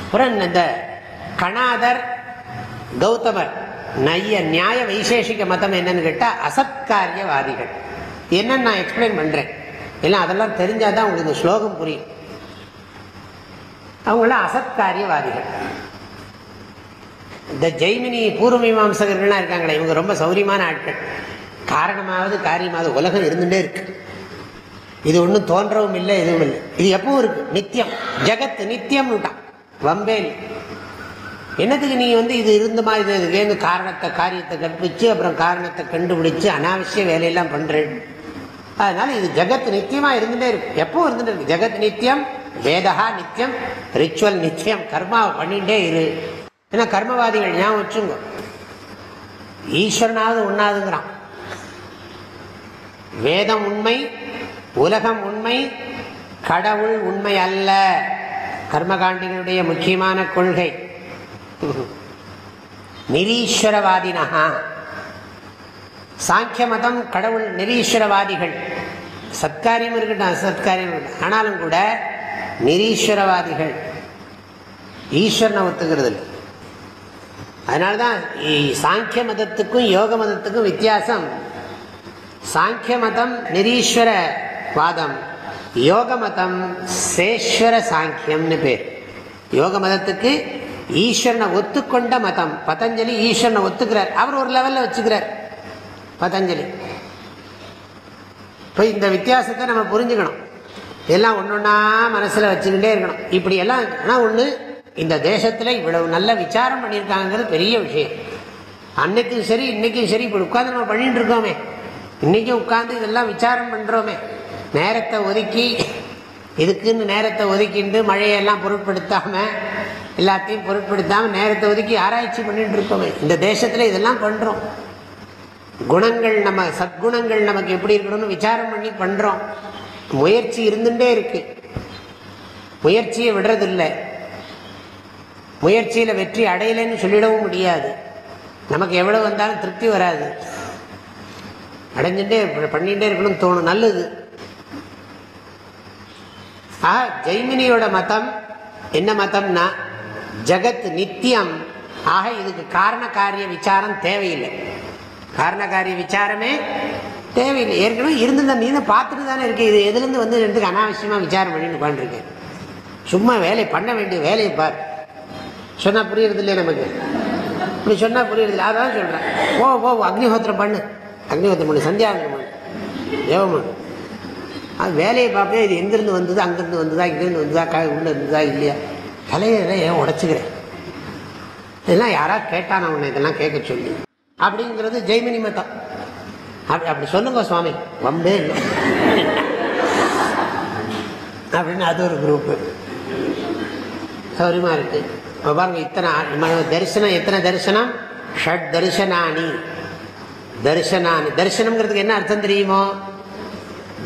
அப்புறம் இந்த கணாதர் கௌதமர் நைய நியாய வைசேஷிக மதம் என்னன்னு கேட்டால் அசத்காரியவாதிகள். என்னன்னு நான் எக்ஸ்பிளைன் பண்றேன். எல்லாம் அதெல்லாம் தெரிஞ்சாதான் உங்களுக்கு இந்த ஸ்லோகம் புரியும். அவங்களாம் அசத்காரியவாதிகள். இந்த ஜெய்மினி பூர்வமீமாசகர்கள்லாம் இருக்காங்களே இவங்க ரொம்ப சௌரியமான ஆட்கள். காரணமாவது காரியமாவது உலகம் இருந்துட்டே இருக்கு. இது ஒன்றும் தோன்றவும் இல்லை எதுவும் இல்லை. இது எப்பவும் இருக்கு. நித்தியம். ஜெகத் நித்தியம்னுட்டான் வம்பேல் என்னத்துக்கு நீ வந்து இது இருந்த மாதிரி இதுலேருந்து காரணத்தை காரியத்தை கற்பிச்சு அப்புறம் காரணத்தை கண்டுபிடிச்சு அனாவசிய வேலையெல்லாம் பண்றேன் அதனால இது ஜெகத் நித்தியமா இருந்துட்டே இருக்கு. எப்பவும் இருந்துட்டு இருக்கு. ஜெகத் நித்தியம் வேதா நித்தியம் ரிச்சுவல் நித்தியம் கர்மாவை பண்ணிட்டே இரு. ஏன்னா கர்மவாதிகள் ஞாபகம் வச்சுங்க. ஈஸ்வரனாவது ஒன்னாதுங்கிறான் வேதம் உண்மை உலகம் உண்மை கடவுள் உண்மை அல்ல. கர்மகாண்டிகளுடைய முக்கியமான கொள்கை. நிரீஸ்வரவாதினஹா. சாங்கிய மதம் கடவுள் நிரீஸ்வரவாதிகள். சத்காரியம் இருக்கட்டும் அசத்காரியம் இருக்கட்டும். ஆனாலும் கூட நிரீஸ்வரவாதிகள். ஈஸ்வரனை ஒத்துக்கிறது இல்லை அதனால்தான் சாங்கிய மதத்துக்கும் யோக மதத்துக்கும் வித்தியாசம். சாங்கிய மதம் நிரீஸ்வர வாதம் யோக மதம் சேஸ்வர சாங்கியம்னு பேர். யோக மதத்துக்கு ஈஸ்வரனை ஒத்துக்கொண்ட மதம். பதஞ்சலி ஈஸ்வரனை ஒத்துக்கிறார். அவர் ஒரு லெவலில் வச்சுக்கிறார். பதஞ்சலி. இப்போ இந்த வித்தியாசத்தை நம்ம புரிஞ்சுக்கணும். எல்லாம் ஒன்று ஒன்றா மனசில் வச்சுக்கிட்டே இருக்கணும். இப்படி எல்லாம் ஆனால் ஒன்று இந்த தேசத்தில் இவ்வளவு நல்ல விசாரம் பண்ணியிருக்காங்கிறது பெரிய விஷயம். அன்னைக்கும் சரி இன்னைக்கும் சரி இப்படி உட்காந்து நம்ம பண்ணிட்டு இருக்கோமே. இன்னைக்கும் உட்காந்து இதெல்லாம் விசாரம் பண்ணுறோமே நேரத்தை ஒதுக்கி இதுக்குன்னு நேரத்தை ஒதுக்கிண்டு மழையெல்லாம் பொருட்படுத்தாமல் எல்லாத்தையும் பொருட்படுத்தாமல் நேரத்தை ஒதுக்கி ஆராய்ச்சி பண்ணிட்டு இருக்கோமே. இந்த தேசத்தில் இதெல்லாம் பண்ணுறோம் குணங்கள் நம்ம சத்குணங்கள் நமக்கு எப்படி இருக்கணும்னு விசாரம் பண்ணி பண்ணுறோம் முயற்சி இருந்துட்டே இருக்கு. முயற்சியை விடுறதில்லை. முயற்சியில் வெற்றி அடையலைன்னு சொல்லிடவும் முடியாது. நமக்கு எவ்வளோ வந்தாலும் திருப்தி வராது. அடைஞ்சுட்டே பண்ணிகிட்டே இருக்கணும்னு தோணும் நல்லது. ஆ ஜெய்மினியோட மதம் என்ன மதம்னா ஜகத் நித்தியம் ஆக இதுக்கு காரண காரிய விசாரம் தேவையில்லை. காரண காரிய விசாரமே தேவையில்லை. ஏற்கனவே இருந்திருந்த நீ பார்த்துட்டு தானே இருக்கு. இது எதுலேருந்து வந்து ரெண்டுக்கு அனாவசியமாக விசாரம் பண்ணிட்டு உட்காந்துருக்கேன் சும்மா வேலை பண்ண வேண்டிய வேலையை பார். சொன்னால் புரியறது இல்லை நமக்கு. இப்படி சொன்னால் புரியறது இல்லை அதான் சொல்கிறேன் ஓ ஓ அக்னிஹோத்திரம் பண்ணு. அக்னிஹோத்திரம் பண்ணு. சந்தியாவந்தனம் பண்ணு. தேவம்? அது வேலையை பார்ப்பேன். இது எங்கேருந்து வந்தது அங்கேருந்து வந்ததா இங்கேருந்து வந்ததா கா உள்ளே இருந்ததா இல்லையா? தலையெல்லாம் ஏன் உடச்சிக்கிறேன்? இதெல்லாம் யாராவது கேட்டானா உன்னை? இதெல்லாம் கேட்க சொல்லி. அப்படிங்கிறது ஜெய்மினி மதம். அப்படி அப்படி சொல்லுங்க சுவாமி. வம்பே இல்லை. அப்படின்னு அது ஒரு குரூப்பு சௌரியமாக இருக்குது இப்ப பாருங்க இத்தனை ம- தரிசனம் எத்தனை தரிசனம்? ஷட் தரிசனானி. தரிசனானி. தரிசனம்ங்கிறதுக்கு என்ன அர்த்தம் தெரியுமோ?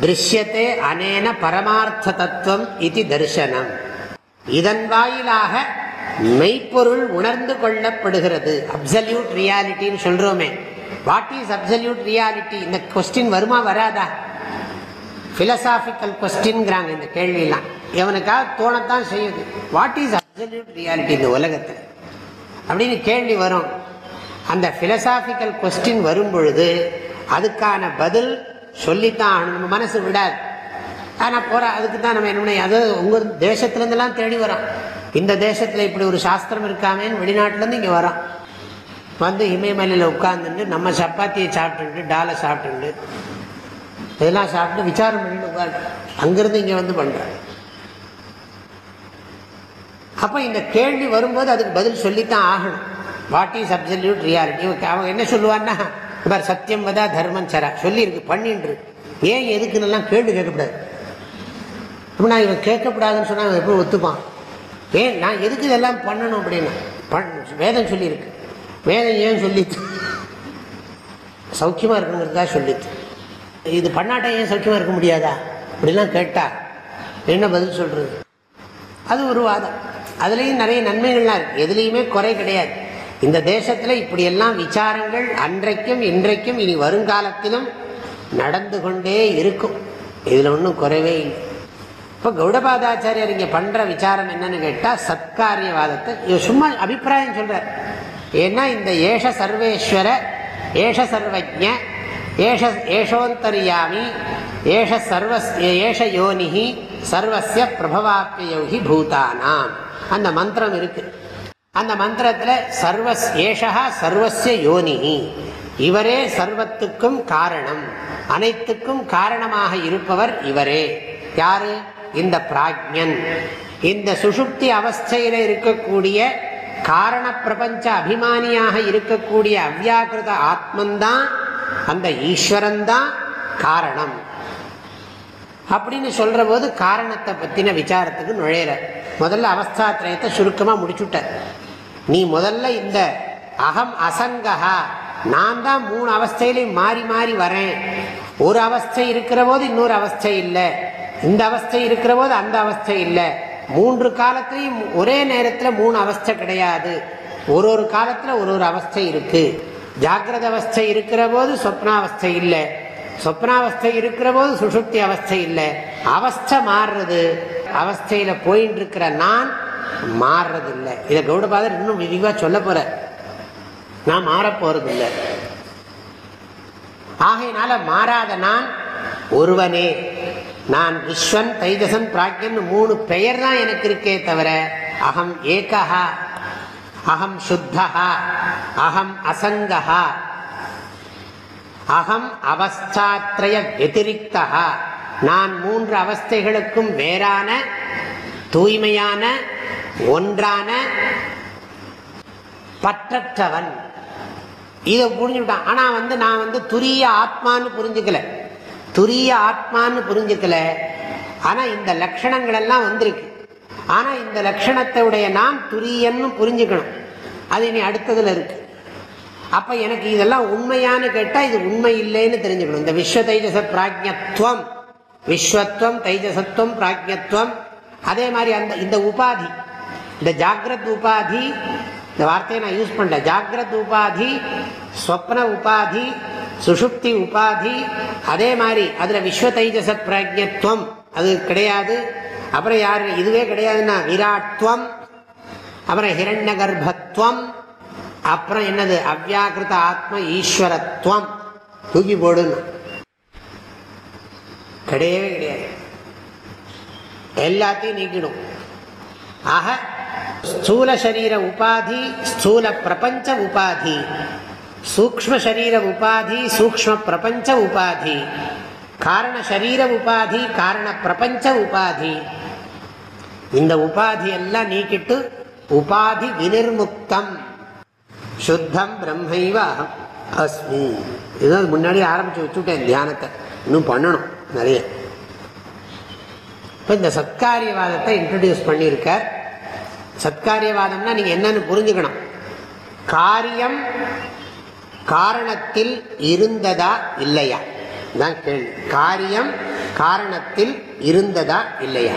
திருஷ்யத்தே அனேன பரமார்த்த தத்துவம் இது தரிசனம். இதன் வாயிலாக மெய்ப்பொருள் உணர்ந்து கொள்ளப்படுகிறது. அப்சல்யூட் ரியாலிட்டின்னு சொல்றோமே. வாட் இஸ் அப்சல்யூட் ரியாலிட்டி இந்த கொஸ்டின் வருமா வராதா? பிலசாபிக்கல் கொஸ்டின்ங்கிறாங்க இந்த கேள்வியெல்லாம். எவனுக்காக தோணத்தான் செய்யுது. வாட் இஸ் அப்சல்யூட் ரியாலிட்டி இந்த உலகத்தில்? அப்படின்னு கேள்வி வரும். அந்த பிலசாபிக்கல் கொஸ்டின் வரும் பொழுது அதுக்கான பதில் சொல்லித்தான் நம்ம மனசு விடாது. ஆனால் போகிற அதுக்கு தான் நம்ம என்ன அது உங்கள் தேசத்துலேருந்துலாம் தேடி வரோம். இந்த தேசத்தில் இப்படி ஒரு சாஸ்திரம் இருக்காமேன்னு வெளிநாட்டிலேருந்து இங்கே வரோம். வந்து இமயமலையில் உட்காந்துட்டு நம்ம சப்பாத்தியை சாப்பிட்டுட்டு டாலை சாப்பிட்டுட்டு இதெல்லாம் சாப்பிட்டு விசாரம் பண்ணிட்டு உட்காந்து அங்கிருந்து இங்கே வந்து பண்ணுறாங்க அப்போ இந்த கேள்வி வரும்போது அதுக்கு பதில் சொல்லித்தான் ஆகணும். வாட் இஸ் அப்சல்யூட் ரியாலிட்டி அவங்க என்ன சொல்லுவான்னா பார் சத்தியம் வதா தர்மம் சரா. சொல்லியிருக்கு பண்ணின்று ஏன் எதுக்குன்னெல்லாம் கேள்வி கேட்கக்கூடாது. அப்போ நான் இவன் கேட்கக்கூடாதுன்னு சொன்னால் அவன் எப்படி ஒத்துப்பான். ஏன் நான் எதுக்கு இதெல்லாம் பண்ணணும் அப்படின்னு? பண் வேதம் சொல்லியிருக்கு. வேதம் ஏன் சொல்லித்து சௌக்கியமாக இருக்கணுங்கிறதுக்காக சொல்லித்து இது பண்ணாட்டம் ஏன் சௌக்கியமாக இருக்க முடியாதா? இப்படிலாம் கேட்டா என்ன பதில் சொல்கிறது அது ஒரு வாதம். அதுலேயும் நிறைய நன்மைகள்லாம் இருக்கு. எதுலேயுமே குறை கிடையாது. இந்த தேசத்தில் இப்படியெல்லாம் விசாரங்கள் அன்றைக்கும் இன்றைக்கும் இனி வருங்காலத்திலும் நடந்து கொண்டே இருக்கும். இதில் ஒன்றும் குறைவே இல்லை. இப்போ கௌடபாதாச்சாரியர் இங்கே பண்ணுற விசாரம் என்னன்னு கேட்டால் சத்காரியவாதத்தை சும்மா அபிப்பிராயம் சொல்கிறார் ஏன்னா இந்த ஏஷ சர்வேஸ்வர ஏஷ சர்வஜ ஏஷ ஏஷோந்தரியாமி ஏஷ சர்வஸ் ஏஷ யோனிஹி சர்வசிய பிரபவாப்பியோகி பூதானாம். அந்த மந்திரம் இருக்கு. அந்த மந்திரத்தில் சர்வஸ் ஏஷா சர்வசிய யோனிஹி. இவரே சர்வத்துக்கும் காரணம். அனைத்துக்கும் காரணமாக இருப்பவர் இவரே. யாரு? இந்த பிராஜ்யன் இந்த சுஷுப்தி அவஸ்தையில இருக்கக்கூடிய காரண பிரபஞ்ச அபிமானியாக இருக்கக்கூடிய அவ்யாக்கிருத ஆத்மந்தான் அந்த ஈஸ்வரன் தான் காரணம். அப்படின்னு சொல்ற போது காரணத்தை பத்தின விசாரத்துக்கு நுழையிற முதல்ல அவஸ்தாத்திரயத்தை சுருக்கமா முடிச்சுட்ட. நீ முதல்ல இந்த அகம் அசங்கஹா நான் தான் மூணு அவஸ்தையிலையும் மாறி மாறி வரேன். ஒரு அவஸ்தை இருக்கிற போது இன்னொரு அவஸ்தை இல்லை. இந்த அவஸ்தை இருக்கிற போது அந்த அவஸ்தை இல்லை. மூன்று காலத்திலையும் ஒரே நேரத்தில் மூணு அவஸ்தை கிடையாது. ஒரு ஒரு காலத்தில் ஒரு ஒரு அவஸ்தை இருக்கு. ஜாகிரத அவஸ்தை இருக்கிற போது சொப்னாவஸ்தை இல்லை. சொப்னாவஸ்தை இருக்கிற போது சுசுப்தி அவஸ்தை இல்லை. அவஸ்தை மாறுறது. அவஸ்தையில போயின்னு இருக்கிற நான் மாறுறது இல்லை இதை கௌடபாதர் இன்னும் விரிவாக சொல்ல போற. நான் மாறப்போறது இல்லை ஆகையினால மாறாத நான் ஒருவனே. நான் விஸ்வன் தைஜசன் பிராக்யன் மூணு பெயர் தான் எனக்கு இருக்கே தவிர அகம் ஏகா அகம் சுத்தஹா அகம் அசங்கா அகம் அவஸ்தாத்ரய வெதிரிக்தா நான் மூன்று அவஸ்தைகளுக்கும் வேறான தூய்மையான ஒன்றான பற்றற்றவன். இதை புரிஞ்சுக்கிட்டான். ஆனா வந்து நான் வந்து துரிய ஆத்மான்னு புரிஞ்சுக்கல. துரிய ஆத்மான்னு புரிஞ்சுக்கல. ஆனால் இந்த லட்சணங்கள் எல்லாம் வந்திருக்கு. ஆனால் இந்த லட்சணத்தை நான் துரியன்னு புரிஞ்சுக்கணும். அது இனி அடுத்ததில் இருக்கு. அப்போ எனக்கு இதெல்லாம் உண்மையான்னு கேட்டால் இது உண்மை இல்லைன்னு தெரிஞ்சுக்கணும். இந்த விஸ்வ தைஜச பிராஜ்யத்துவம் விஸ்வத்துவம் தைஜசத்துவம் பிராஜ்யத்துவம் அதே மாதிரி அந்த இந்த உபாதி. இந்த ஜாகிரத் உபாதி இந்த வார்த்தையை நான் யூஸ் பண்ணல ஜாகிரத் உபாதி ஸ்வப்ன உபாதி சுஷுப்தி உபாதி அதே மாதிரி அதுல விஸ்வ தைஜசத் பிராஜ்யத்துவம் அது கிடையாது. அப்புறம் யாரு இதுவே கிடையாதுன்னா விராட்வம் அப்புறம் ஹிரண்ய கர்ப்பத்துவம் அப்புறம் என்னது அவ்யாக்கிருத ஆத்ம ஈஸ்வரத்துவம் தூக்கி போடுன்னு. கிடையவே கிடையாது. எல்லாத்தையும் நீக்கிடும். ஆக ஸ்தூல சரீர உபாதி ஸ்தூல பிரபஞ்ச உபாதி. சூக்ம சரீர உபாதி சூக்ம பிரபஞ்ச உபாதி காரண சரீர உபாதி காரண பிரபஞ்ச உபாதி இந்த உபாதி எல்லாம் நீக்கிட்டு உபாதி வினிர்முக்தம். சுத்தம் பிரம்மைவ அஸ்மி. இதுதான் முன்னாடி ஆரம்பிச்சு வச்சுட்டேன் தியானத்தை. இன்னும் பண்ணணும் நிறைய. இப்போ இந்த சத்காரியவாதத்தை இன்ட்ரடியூஸ் பண்ணியிருக்கார். சத்காரியவாதம்னா நீங்கள் என்னன்னு புரிஞ்சுக்கணும். காரியம் காரணத்தில் இருந்ததா இல்லையா? தான் கேள்வி. காரியம் காரணத்தில் இருந்ததா இல்லையா?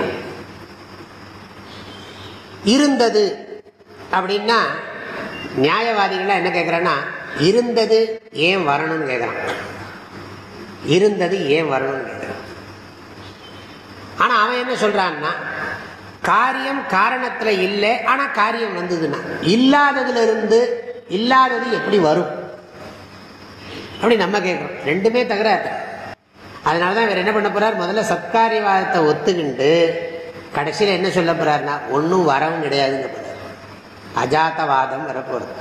இருந்தது அப்படின்னா நியாயவாதிகள்லாம் என்ன கேட்குறேன்னா இருந்தது ஏன் வரணும்னு கேட்குறான் இருந்தது ஏன் வரணும்னு கேட்குறான் ஆனா அவன் என்ன சொல்றான்னா காரியம் காரணத்துல இல்லை ஆனா காரியம் வந்ததுன்னா இல்லாததுல இருந்து இல்லாதது எப்படி வரும்? அப்படி நம்ம கேட்குறோம். ரெண்டுமே தகராறு. அதனாலதான் இவர் என்ன பண்ண போகிறார் முதல்ல சத்காரியவாதத்தை ஒத்துக்கிண்டு கடைசியில் என்ன சொல்ல போகிறாருன்னா ஒன்றும் வரவும் கிடையாதுங்க போகிறார் அஜாத்தவாதம் வரப்போகிறது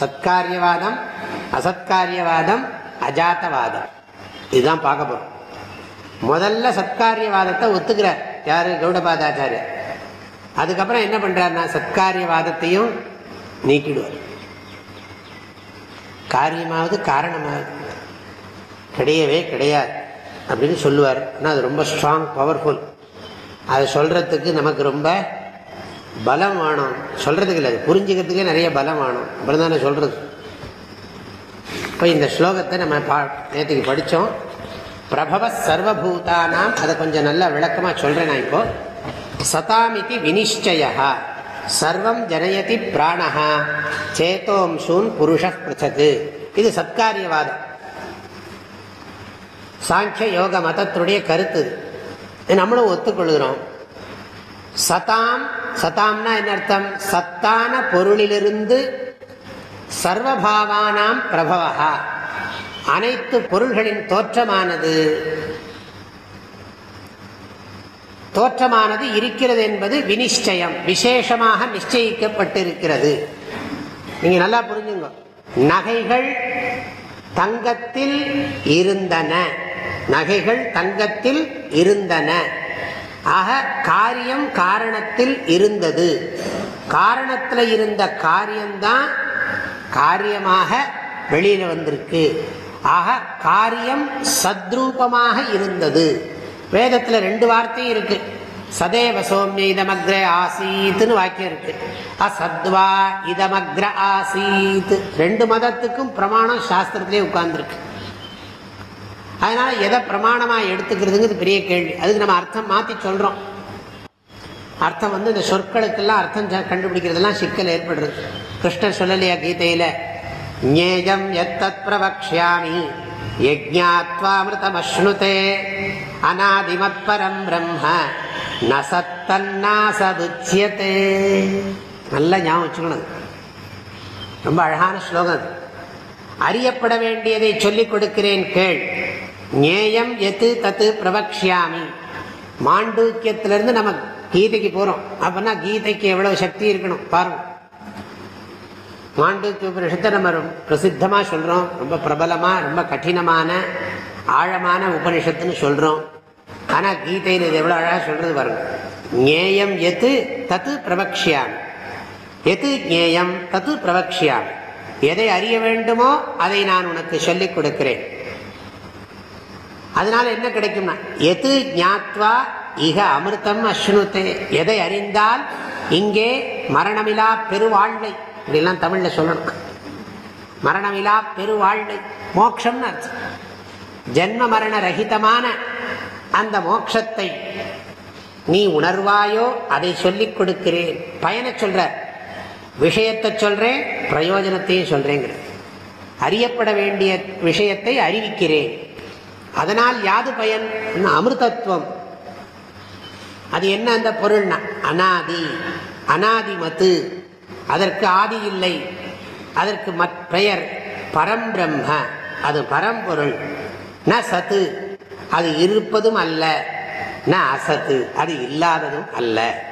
சத்காரியவாதம் அசத்காரியவாதம் அஜாத்தவாதம். இதுதான் பார்க்க போகிறோம் முதல்ல சத்காரியவாதத்தை ஒத்துக்கிறார். யார்? கௌடபாதாச்சாரியர். அதுக்கப்புறம் என்ன பண்ணுறாருன்னா சத்காரியவாதத்தையும் நீக்கிடுவார். காரியமாவது காரணமாவது. கிடையவே கிடையாது. அப்படின்னு சொல்லுவார். ஆனால் அது ரொம்ப ஸ்ட்ராங் பவர்ஃபுல் அதை சொல்கிறதுக்கு நமக்கு ரொம்ப பலம் வேணும். சொல்கிறதுக்கு இல்லை புரிஞ்சுக்கிறதுக்கே நிறைய பலம் வேணும். அப்புறம் தானே சொல்கிறது இப்போ இந்த ஸ்லோகத்தை நம்ம பா நேற்றுக்கு படித்தோம் பிரபவ சர்வபூதானாம் அதை கொஞ்சம் நல்லா விளக்கமாக சொல்கிறேன் நான் இப்போது சதாமிதி வினிச்சய சர்வம் ஜனயதி பிராணஹா. சேத்தோம்சூன் புருஷ பிரச்சது இது சத்காரியவாதம். சாங்கிய யோக மதத்துடைய கருத்து நம்மளும் ஒத்துக்கொள்கிறோம். சதாம் சதாம்னா என்ன அர்த்தம்? சத்தான பொருளிலிருந்து சர்வபாவானாம் பிரபவா அனைத்து பொருள்களின் தோற்றமானது. தோற்றமானது இருக்கிறது என்பது வினிச்சயம் விசேஷமாக நிச்சயிக்கப்பட்டிருக்கிறது. நீங்க நல்லா புரிஞ்சுங்க. நகைகள் தங்கத்தில் இருந்தன. நகைகள் தங்கத்தில் இருந்தன. ஆக காரியம் காரணத்தில் இருந்தது. காரணத்தில் இருந்த காரியம்தான் காரியமாக வெளியில வந்திருக்கு. ஆக காரியம் சத்ரூபமாக இருந்தது. வேதத்தில் ரெண்டு வார்த்தையும் இருக்கு. சதேவ சோமிய இதமக்ர ஆசீத்னு வாக்கியம் இருக்கு. அசத்வா இதமக்ர ஆசீத் ரெண்டு மதத்துக்கும் பிரமாணம் சாஸ்திரத்திலே உட்கார்ந்துருக்கு. அதனால எதை பிரமாணமா எடுத்துக்கிறதுங்கிறது பெரிய கேள்வி. அதுக்கு நம்ம அர்த்தம் மாற்றி சொல்றோம். அர்த்தம் வந்து இந்த சொற்களுக்கெல்லாம் அர்த்தம் கண்டுபிடிக்கிறதெல்லாம் சிக்கல் ஏற்படுறது. கிருஷ்ணர் சொல்லலையா கீதையில? ஞேயம் எத்தத் அமிர்தம் யஜ்ஞாத்வாமிருதமஸ்னுதே. அநாதிமத்பரம் பிரம்ம. நசத்தன்னாசதுச்சியத்தே. நல்ல ஞாபகம் வச்சுக்கணும். ரொம்ப அழகான ஸ்லோகம் அது. அறியப்பட வேண்டியதை சொல்லிக் கொடுக்கிறேன் கேள். ஞேயம் எத்து தத்து பிரவக்ஷாமி மாண்டூக்கியத்திலிருந்து நம்ம கீதைக்கு போகிறோம் அப்படின்னா கீதைக்கு எவ்வளவு சக்தி இருக்கணும் பாருங்க. மாண்டூக்கிய உபனிஷத்தை நம்ம பிரசித்தமாக சொல்கிறோம் ரொம்ப பிரபலமாக ரொம்ப கடினமான ஆழமான உபனிஷத்துன்னு சொல்கிறோம் ஆனா கீதையில் இது எவ்வளவு அழகா சொல்றது பாருங்க. ஞேயம் எத்து தத்து பிரபக்ஷியாம். எது ஞேயம் தத்து பிரபக்ஷியாம். எதை அறிய வேண்டுமோ அதை நான் உனக்கு சொல்லிக் கொடுக்கிறேன். அதனால என்ன கிடைக்கும்னா எது ஞாத்வா இக அமிர்தம் அஸ்னுத்தே எதை அறிந்தால் இங்கே மரணமிலா பெருவாழ்வை. இப்படிலாம் தமிழில் சொல்லணும். மரணமிலா பெருவாழ்வை. மோட்சம்னு அர்த்தம். ஜென்ம மரண ரகிதமான அந்த மோட்சத்தை நீ உணர்வாயோ அதை சொல்லிக் கொடுக்கிறேன். பயனை சொல்ற விஷயத்தை சொல்றேன் பிரயோஜனத்தையும் சொல்றேங்கிற அறியப்பட வேண்டிய விஷயத்தை அறிவிக்கிறேன். அதனால் யாது பயன்? அமிர்தத்துவம். அது என்ன அந்த பொருள்னா? அனாதி. அனாதி மத்து அதற்கு ஆதி இல்லை. அதற்கு மற் பெயர் பரம்பிரம்ம. அது பரம்பொருள். ந சத்து. அது இருப்பதும் அல்ல. நான் அசத்து? அது இல்லாததும் அல்ல.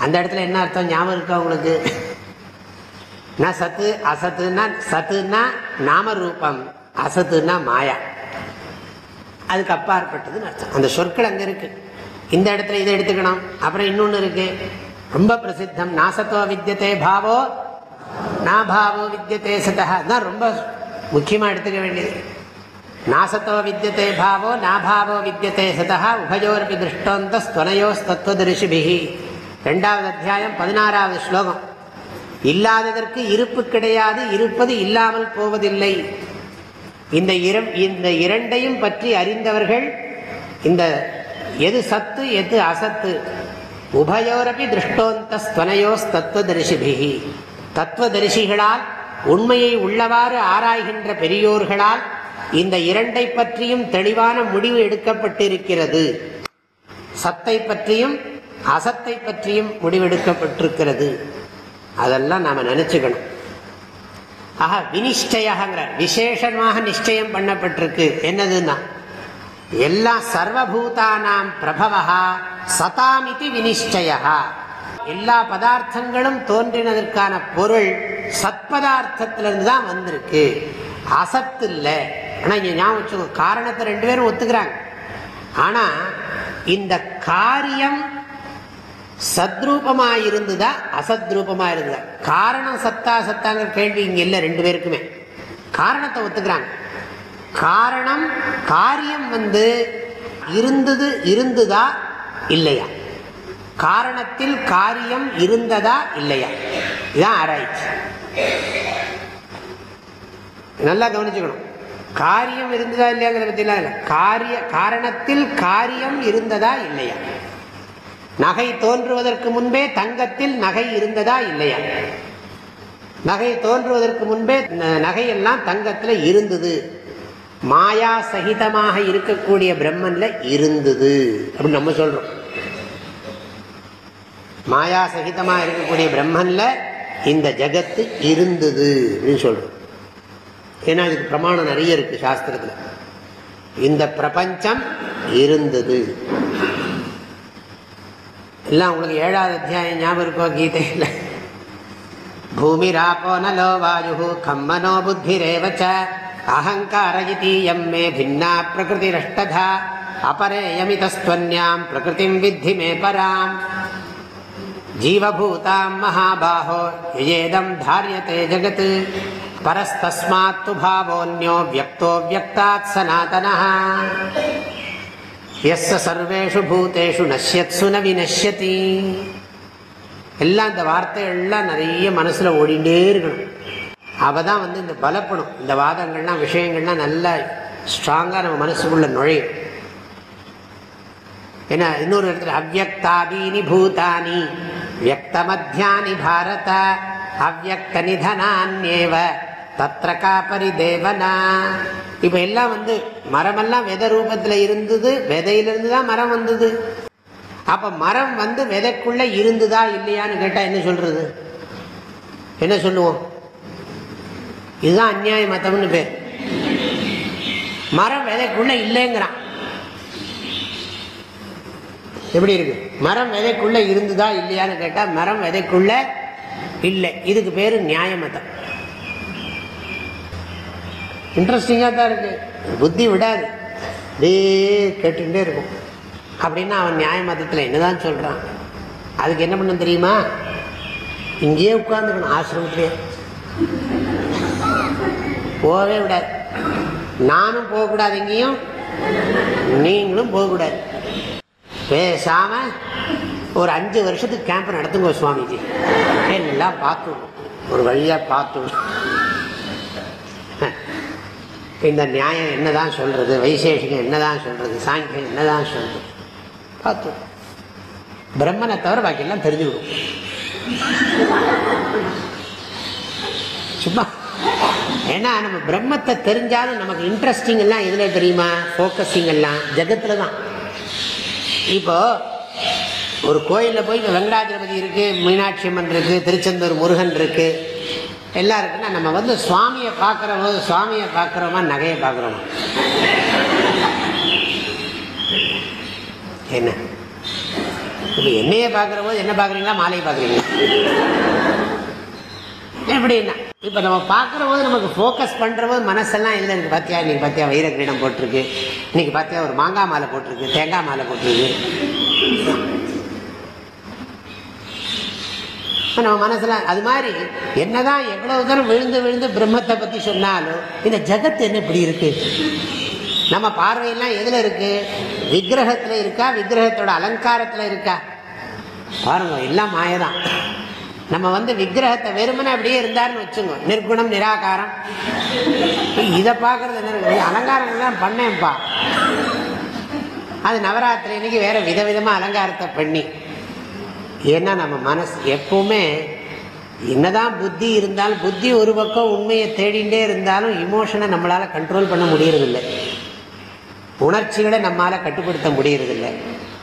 அந்த இடத்துல என்ன அர்த்தம் ஞாபகம் இருக்கா உங்களுக்கு? நான் சத்து? அசத்துன்னா சத்துன்னா நாம ரூபம் அசத்துன்னா மாயா. அதுக்கு அப்பாற்பட்டதுன்னு அர்த்தம். அந்த சொற்கள் அங்கே இருக்கு. இந்த இடத்துல இதை எடுத்துக்கணும். அப்புறம் இன்னொன்று இருக்கு. ரொம்ப பிரசித்தம். நாசத்தோ வித்தியதே பாவோ நாபாவோ வித்தியதே சதா அதுதான் ரொம்ப முக்கியமாக எடுத்துக்க வேண்டியது. நாசத்தோ வித்தியதே பாவோ நாபாவோ வித்தியதே சதா உபயோரப்பி திருஷ்டோந்த ஸ்துவனயோஸ்தத்வதரிசிபிகி ரெண்டாவது அத்தியாயம் பதினாறாவது ஸ்லோகம் இல்லாததற்கு இருப்பு கிடையாது இருப்பது இல்லாமல் போவதில்லை. இந்த இந்த இரண்டையும் பற்றி அறிந்தவர்கள் இந்த எது சத்து எது அசத்து உபயோரப்பி திருஷ்டோந்த ஸ்வனயோஸ் தத்துவதரிசிபிகி தத்துவதரிசிகளால் உண்மையை உள்ளவாறு ஆராய்கின்ற பெரியோர்களால் இந்த இரண்டை பற்றியும் தெளிவான முடிவு எடுக்கப்பட்டிருக்கிறது. சத்தை பற்றியும் அசத்தை பற்றியும் முடிவெடுக்கப்பட்டிருக்கிறது. அதெல்லாம் நாம் நினச்சிக்கணும். ஆக வினிஷ்டயங்கிற விசேஷமாக நிச்சயம் பண்ணப்பட்டிருக்கு. என்னதுன்னா எல்லா சர்வபூதானாம் பிரபவா சதாமிதி வினிஷ்டயா எல்லா பதார்த்தங்களும் தோன்றினதற்கான பொருள் சத்பதார்த்தத்திலிருந்து தான் வந்திருக்கு. அசத்து இல்லை ஆனால் இங்கே ஞாபகம் வச்சுக்கோ காரணத்தை ரெண்டு பேரும் ஒத்துக்கிறாங்க. ஆனால் இந்த காரியம் சத்ரூபமாக இருந்ததா அசத்ரூபமாக இருந்ததா? காரணம் சத்தா சத்தாங்கிற கேள்வி இங்கே இல்லை ரெண்டு பேருக்குமே. காரணத்தை ஒத்துக்கிறாங்க. காரணம் காரியம் வந்து இருந்தது இருந்ததா இல்லையா? காரணத்தில் காரியம் இருந்ததா இல்லையா? இதுதான் ஆராய்ச்சி. நல்லா கவனிச்சுக்கணும். காரியம் இருந்ததா இல்லையாங்கிறத பற்றிலாம் இல்லை. காரிய காரணத்தில் காரியம் இருந்ததா இல்லையா? நகை தோன்றுவதற்கு முன்பே தங்கத்தில் நகை இருந்ததா இல்லையா? நகை தோன்றுவதற்கு முன்பே நகையெல்லாம் தங்கத்தில் இருந்தது. மாயா சகிதமாக இருக்கக்கூடிய பிரம்மன்ல இருந்தது. அப்படின்னு நம்ம சொல்றோம். மாயா சகிதமாக இருக்கக்கூடிய பிரம்மன்ல இந்த ஜகத்து இருந்தது அப்படின்னு சொல்றோம். ஏன்னா இதுக்கு பிரமாணம் நிறைய இருக்குது சாஸ்திரத்தில். இந்த பிரபஞ்சம் இருந்தது. எல்லாம் உங்களுக்கு ஏழாவது அத்தியாயம் ஞாபகம் இருக்கோ கீதையில்? பூமி ராபோ நலோ வாயு கம்மனோ புத்திரேவச்ச அகங்கார இதீயம் மே பின்னா பிரகிருதி ரஷ்டதா அபரேயமிதஸ்துவன்யாம் பிரகிருதிம் வித்தி மே பராம். ஜீவபூதாம் மகாபாஹோ யேதம் தாரியத்தை ஜகத் பரஸ்தஸ்மாத்து பாவோன்யோ வியக்தோ வியக்தாத் சனாதனா எஸ் சர்வேஷு பூதேஷு நஷ்யத்சு ந வினஷ்யதி எல்லாம் இந்த வார்த்தைகள்லாம் நிறைய மனசில் ஓடிண்டே இருக்கணும். அவள் தான் வந்து இந்த பலப்படும். இந்த வாதங்கள்லாம் விஷயங்கள்லாம் நல்லா ஸ்ட்ராங்காக நம்ம மனசுக்குள்ள நுழையும். ஏன்னா இன்னொரு இடத்துல அவ்வக்தாதீனி பூதானி வியக்தமத்தியானி பாரத. அவ்வக்தனிதனான்யேவ தத்திர காப்பரி தேவனா. இப்போ எல்லாம் வந்து மரமெல்லாம் வித ரூபத்தில் இருந்தது விதையிலிருந்து தான் மரம் வந்தது. அப்போ மரம் வந்து விதைக்குள்ளே இருந்ததா இல்லையான்னு கேட்டால் என்ன சொல்கிறது என்ன சொல்லுவோம்? இதுதான் அந்நியாய மதம்னு பேர். மரம் விதைக்குள்ளே இல்லைங்கிறான். எப்படி இருக்கு? மரம் விதைக்குள்ளே இருந்துதா இல்லையான்னு கேட்டால் மரம் விதைக்குள்ளே இல்லை இதுக்கு பேர் நியாய மதம் இன்ட்ரெஸ்டிங்காக தான் இருக்கு. புத்தி விடாது. அப்படியே கேட்டுட்டே இருக்கும். அப்படின்னா அவன் நியாய மதத்தில் என்னதான் சொல்கிறான் அதுக்கு என்ன பண்ண தெரியுமா? இங்கேயே உட்காந்துக்கணும் ஆசிரமத்திலே போகவே விடாது. நானும் போகக்கூடாது எங்கேயும் நீங்களும் போகக்கூடாது பேசாம ஒரு அஞ்சு வருஷத்துக்கு கேம்ப் நடத்துங்க சுவாமிஜி. எல்லாம் பார்த்துடும் ஒரு வழியாக பார்த்துடும் இந்த நியாயம் என்னதான் சொல்றது? வைசேஷிகம் என்னதான் சொல்றது? சாங்கியம் என்னதான் சொல்றது? பார்த்து பிரம்மனை தவிர பாக்கி எல்லாம் சும்மா. ஏன்னா நம்ம பிரம்மத்தை தெரிஞ்சாலும் நமக்கு இன்ட்ரெஸ்டிங் எல்லாம் எதுல தெரியுமா? ஃபோக்கஸிங் எல்லாம். ஜகத்துல தான் இப்போ ஒரு கோயிலில் போய் இப்போ வெங்கடாஜலபதி இருக்குது மீனாட்சி அம்மன் இருக்குது திருச்செந்தூர் முருகன் இருக்குது எல்லாம் இருக்குன்னா நம்ம வந்து சுவாமியை பார்க்குற போது சுவாமியை பார்க்குறோமா நகையை பார்க்குறோமா? என்ன? இப்போ என்னையே பார்க்குற போது என்ன பார்க்குறீங்களா மாலையை பார்க்குறீங்களா? எப்படின்னா இப்போ நம்ம பார்க்குற போது நமக்கு ஃபோக்கஸ் பண்ணுற போது மனசெல்லாம் இல்லை. எனக்கு பார்த்தியா இன்னைக்கு பார்த்தியா வைரக்கிரீடம் போட்டிருக்கு. இன்னைக்கு பார்த்தியா ஒரு மாங்காய் மாலை போட்டிருக்கு தேங்காய் மாலை போட்டிருக்கு. நம்ம மனசில் அது மாதிரி என்னதான் எவ்வளவு தூரம் விழுந்து விழுந்து பிரம்மத்தை பற்றி சொன்னாலும் இந்த ஜகத் என்ன இப்படி இருக்கு? நம்ம பார்வையெல்லாம் எதில் இருக்கு? விக்கிரகத்தில் இருக்கா? விக்கிரகத்தோட அலங்காரத்தில் இருக்கா? பாருங்க எல்லாம் மாயதான். நம்ம வந்து விக்கிரகத்தை வெறுமனே அப்படியே இருந்தாருன்னு வச்சுங்க. நிர்குணம் நிராகாரம். இதை பார்க்கறது என்ன அலங்காரங்கள்லாம் பண்ணேன்ப்பா. அது நவராத்திரி இன்னைக்கு வேற விதவிதமாக அலங்காரத்தை பண்ணி. ஏன்னா நம்ம மனசு எப்பவுமே என்னதான் புத்தி இருந்தாலும் புத்தி ஒரு பக்கம் உண்மையை தேடிகிட்டே இருந்தாலும் இமோஷனை நம்மளால் கண்ட்ரோல் பண்ண முடியறதில்லை. உணர்ச்சிகளை நம்மளால் கட்டுப்படுத்த முடியறதில்லை.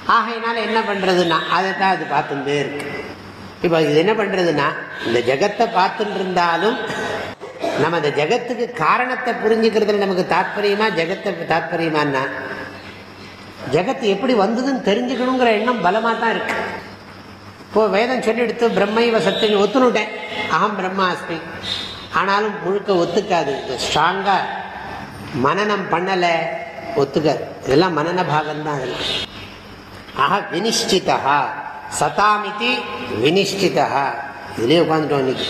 ஆகையினால என்ன பண்ணுறதுன்னா அதை தான் அது பார்த்துட்டே இருக்கு. இப்போ இது என்ன பண்ணுறதுன்னா இந்த ஜெகத்தை பார்த்துட்டு இருந்தாலும் நம்ம அந்த ஜெகத்துக்கு காரணத்தை புரிஞ்சுக்கிறதுல நமக்கு தாற்பயமா ஜெகத்தை தாற்பயமானா ஜெகத்து எப்படி வந்ததுன்னு தெரிஞ்சுக்கணுங்கிற எண்ணம் பலமாக தான் இருக்குது இப்போ வேதம் சொல்லிடுத்து பிரம்மைவ சத்தியம் ஒத்துனுட்டேன் அகம் பிரம்மாஸ்மி. ஆனாலும் முழுக்க ஒத்துக்காது. ஸ்ட்ராங்காக மனநம் பண்ணலை ஒத்துக்காது. இதெல்லாம் மனன பாகம்தான் இருக்கு ஆக வினிஷ்டிதா சதாமிதி வினிஷ்டிதா இதுலேயே உட்காந்துட்டோம் இன்னைக்கு.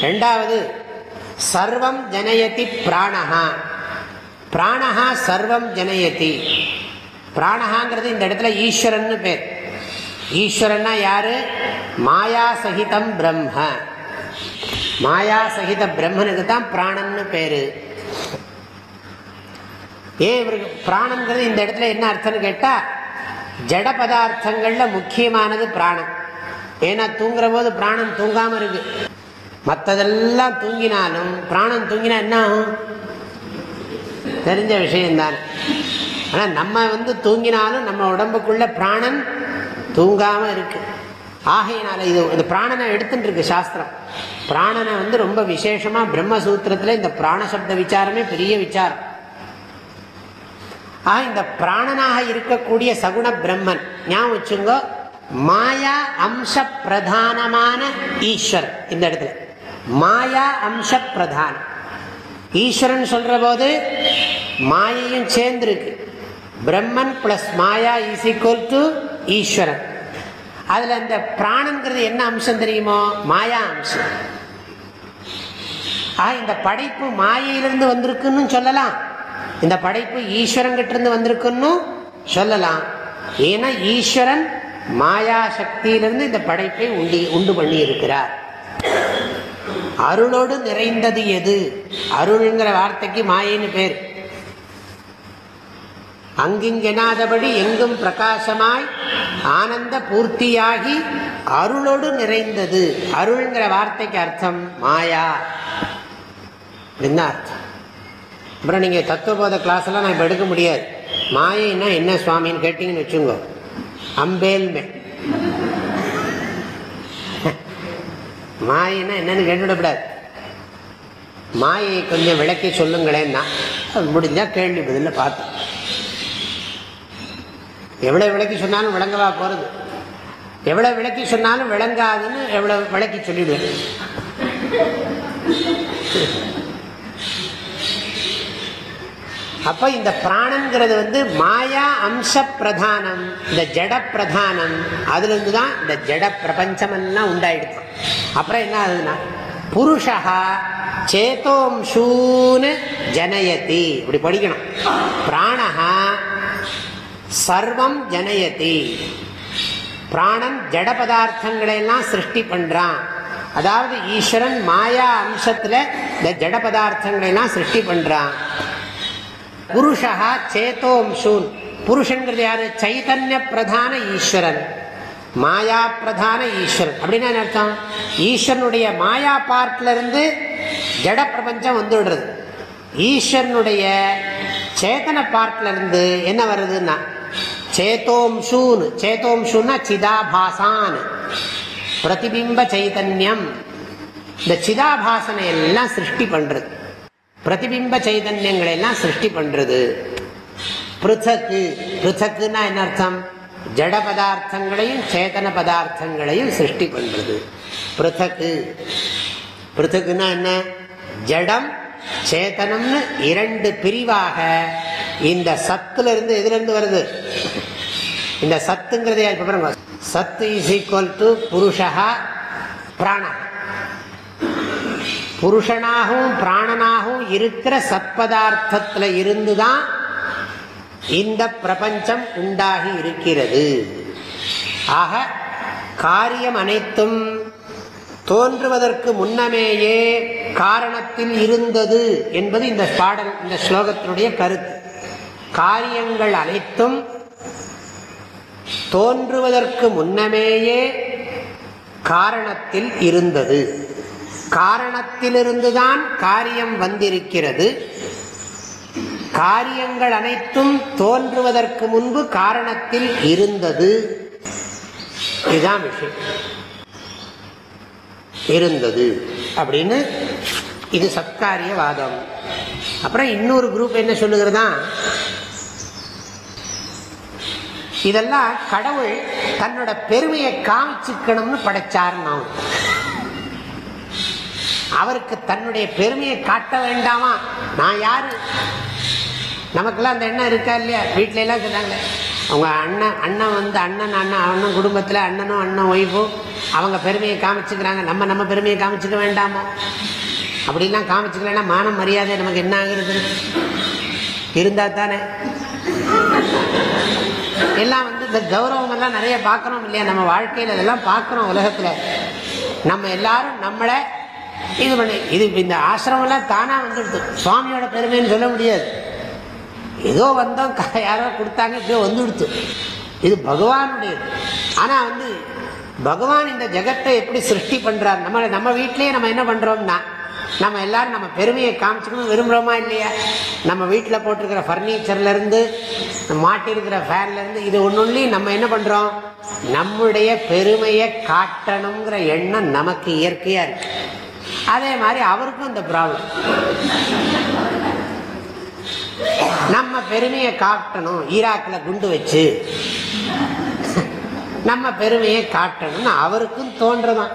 ரெண்டாவது சர்வம் ஜனயதி பிராணஹா. பிராணஹா சர்வம் ஜனயதி. பிராணஹாங்கிறது இந்த இடத்துல ஈஸ்வரன் பேர். ஈஸ்வரன்னா யாரு? மாயா சகிதம் பிரம்ம. மாயா சகித பிரம்மனுக்கு தான் பிராணம்னு பேரு. ஏன் இவருக்கு பிராணம்ங்கிறது இந்த இடத்துல என்ன அர்த்தம்னு கேட்டால் ஜட பதார்த்தங்களில் முக்கியமானது பிராணம். ஏன்னா தூங்குற போது பிராணம் தூங்காமல் இருக்கு. மற்றதெல்லாம் தூங்கினாலும் பிராணம் தூங்கினா என்ன ஆகும்? தெரிஞ்ச விஷயம்தான். ஆனால் நம்ம வந்து தூங்கினாலும் நம்ம உடம்புக்குள்ள பிராணன் தூங்காம இருக்கு. ஆகையினால இது இந்த பிராணனை எடுத்துட்டு இருக்கு சாஸ்திரம். பிராணனை வந்து ரொம்ப விசேஷமா பிரம்மசூத்திரத்துல இந்த பிராணசப்த விசாரமே பெரிய விசாரம். ஆக இந்த பிராணனாக இருக்கக்கூடிய சகுண பிரம்மன் ஞாபகம் வச்சுங்கோ மாயா அம்ச பிரதானமான ஈஸ்வர் இந்த இடத்துல. மாயா அம்ச பிரதானம் ஈஸ்வரன் சொல்ற போது மாயையும் சேர்ந்துருக்கு. Brahman plus Maya is equal to Eswaran. அதுல இந்த பிராணங்கிறது என்ன அம்சம் தெரியுமோ? மாயா அம்சம். ஆக இந்த படைப்பு மாயையிலிருந்து வந்திருக்குன்னு சொல்லலாம். இந்த படைப்பு ஈஸ்வரன் இருந்து வந்திருக்குன்னு சொல்லலாம். ஏன்னா ஈஸ்வரன் மாயா சக்தியிலிருந்து இந்த படைப்பை உண்டி உண்டு பண்ணி இருக்கிறார் அருளோடு நிறைந்தது எது? அருள்ங்கிற வார்த்தைக்கு மாயின்னு பேர். அங்கிங்கெனாதபடி எங்கும் பிரகாசமாய் ஆனந்த பூர்த்தியாகி அருளோடு நிறைந்தது. அருள்ங்கிற வார்த்தைக்கு அர்த்தம் மாயா. என்ன அர்த்தம்? அப்புறம் நீங்கள் தத்துவபோத கிளாஸ்லாம் நான் இப்போ எடுக்க முடியாது. மாயைன்னா என்ன சுவாமின்னு கேட்டிங்கன்னு வச்சுங்கோ. அம்பேல்மே. மாயைன்னா என்னன்னு கேட்டுவிடக்கூடாது மாயை கொஞ்சம் விளக்கி சொல்லுங்களேன்னா முடிஞ்சால் கேள்வி பதில பார்த்தோம் எவ்வளவு விளக்கி சொன்னாலும் விளங்கவா போறது? எவ்வளவு விளக்கி சொன்னாலும் விளங்காதுன்னு எவ்வளவு விளக்கி சொல்லிடுவேன் அப்ப இந்த பிராணங்கிறது வந்து மாயா அம்ச பிரதானம் இந்த ஜட பிரதானம் அதுலேருந்து தான் இந்த ஜட பிரபஞ்சம் எல்லாம் உண்டாயிடுச்சு. அப்புறம் என்ன ஆகுதுன்னா புருஷா சேத்தோம்சூன்னு ஜனயதி. இப்படி படிக்கணும். பிராணஹா சர்வம் ஜனயதி. பிராணன் ஜட பதார்த்தங்களை எல்லாம் சிருஷ்டி பண்றான். அதாவது ஈஸ்வரன் மாயா அம்சத்துல இந்த ஜட பதார்த்தங்களை எல்லாம் சிருஷ்டி பண்றான். புருஷா சேத்தோம்சூன் புருஷன்கிறது யாரு? சைதன்ய பிரதான ஈஸ்வரன். மாயா பிரதான ஈஸ்வரன். அப்படின்னா அர்த்தம்? ஈஸ்வரனுடைய மாயா பார்ட்ல இருந்து ஜட பிரபஞ்சம் வந்துடுறது. ஈஸ்வரனுடைய சேத்தன பார்ட்ல இருந்து என்ன வருதுன்னா சேத்தோம்சூன் சேத்தோம்சூன்னா சிதாபாசான். பிரதிபிம்ப சைதன்யம். இந்த சிதாபாசனை எல்லாம் சிருஷ்டி பண்றது. பிரதிபிம்ப சைதன்யங்களை எல்லாம் சிருஷ்டி பண்றது. பிருத்தக்கு. பிருத்தக்குன்னா என்ன அர்த்தம்? ஜட பதார்த்தங்களையும் சேதன பதார்த்தங்களையும் சிருஷ்டி பண்றது. பிருத்தக்கு. பிருத்தக்குன்னா என்ன? ஜடம் சேத்தனம்னு இரண்டு பிரிவாக இந்த சத்துல இருந்து எதிலிருந்து வருது? இந்த சத்துங்கிறது பாருங்க. சத்து இஸ் ஈக்குவல் டு புருஷா பிராண புருஷனாகவும் பிராணனாகவும் இருக்கிற சத்பதார்த்தத்தில் இருந்து தான் இந்த பிரபஞ்சம் உண்டாகி இருக்கிறது. ஆக காரியம் அனைத்தும் தோன்றுவதற்கு முன்னமேயே காரணத்தில் இருந்தது என்பது இந்த பாடல் இந்த ஸ்லோகத்தினுடைய கருத்து. காரியங்கள் அனைத்தும் தோன்றுவதற்கு முன்னமேயே காரணத்தில் இருந்தது. காரணத்திலிருந்துதான் காரியம் வந்திருக்கிறது. காரியங்கள் அனைத்தும் தோன்றுவதற்கு முன்பு காரணத்தில் இருந்தது. இதுதான் விஷயம். இருந்தது அப்படின்னு இது சத்காரிய வாதம் அப்புறம் இன்னொரு குரூப் என்ன சொல்லுகிறதா? இதெல்லாம் கடவுள் தன்னோட பெருமையை காமிச்சுக்கணும்னு படைச்சாருன்னு அவருக்கு தன்னுடைய பெருமையை காட்ட வேண்டாமா? நான் யாரு? நமக்கெல்லாம் அந்த எண்ணம் இருக்கா இல்லையா? வீட்டில எல்லாம் சொன்னாங்க அவங்க அண்ணன் அண்ணன் வந்து அண்ணன் அண்ணன் அண்ணன் குடும்பத்தில் அண்ணனும் அண்ணன் ஒய்ஃபும் அவங்க பெருமையை காமிச்சுக்கிறாங்க. நம்ம நம்ம பெருமையை காமிச்சுக்க வேண்டாமோ? அப்படிலாம் காமிச்சுக்கலன்னா மானம் மரியாதை நமக்கு என்ன ஆகுறது? இருந்தால் தானே? எல்லாம் வந்து இந்த கௌரவங்கள்லாம் நிறைய பார்க்குறோம் இல்லையா? நம்ம வாழ்க்கையில் இதெல்லாம் பார்க்குறோம் உலகத்தில். நம்ம எல்லாரும் நம்மளை இது பண்ணி இது இந்த ஆசிரமம்லாம் தானாக வந்துடுது. சுவாமியோட பெருமைன்னு சொல்ல முடியாது. ஏதோ வந்தோம் யாரோ கொடுத்தாங்க இப்படியோ வந்துடுத்து. இது பகவானுடையது ஆனால் வந்து பகவான் இந்த ஜெகத்தை எப்படி சிருஷ்டி பண்ணுறார் நம்ம நம்ம வீட்டிலேயே நம்ம என்ன பண்ணுறோம்னா நம்ம எல்லாரும் நம்ம பெருமையை காமிச்சுக்கணும் விரும்புகிறோமா இல்லையா? நம்ம வீட்டில் போட்டிருக்கிற ஃபர்னிச்சர்லேருந்து மாட்டியிருக்கிற ஃபேன்லேருந்து இது ஒன்று நம்ம என்ன பண்ணுறோம் நம்முடைய பெருமையை காட்டணுங்கிற எண்ணம் நமக்கு இயற்கையாக இருக்குது அதே மாதிரி அவருக்கும் இந்த ப்ராப்ளம் நம்ம பெருமையை காட்டணும். ஈராக்கில் குண்டு வச்சு. நம்ம பெருமையை காட்டணும்னு அவருக்கும் தோன்றதான்.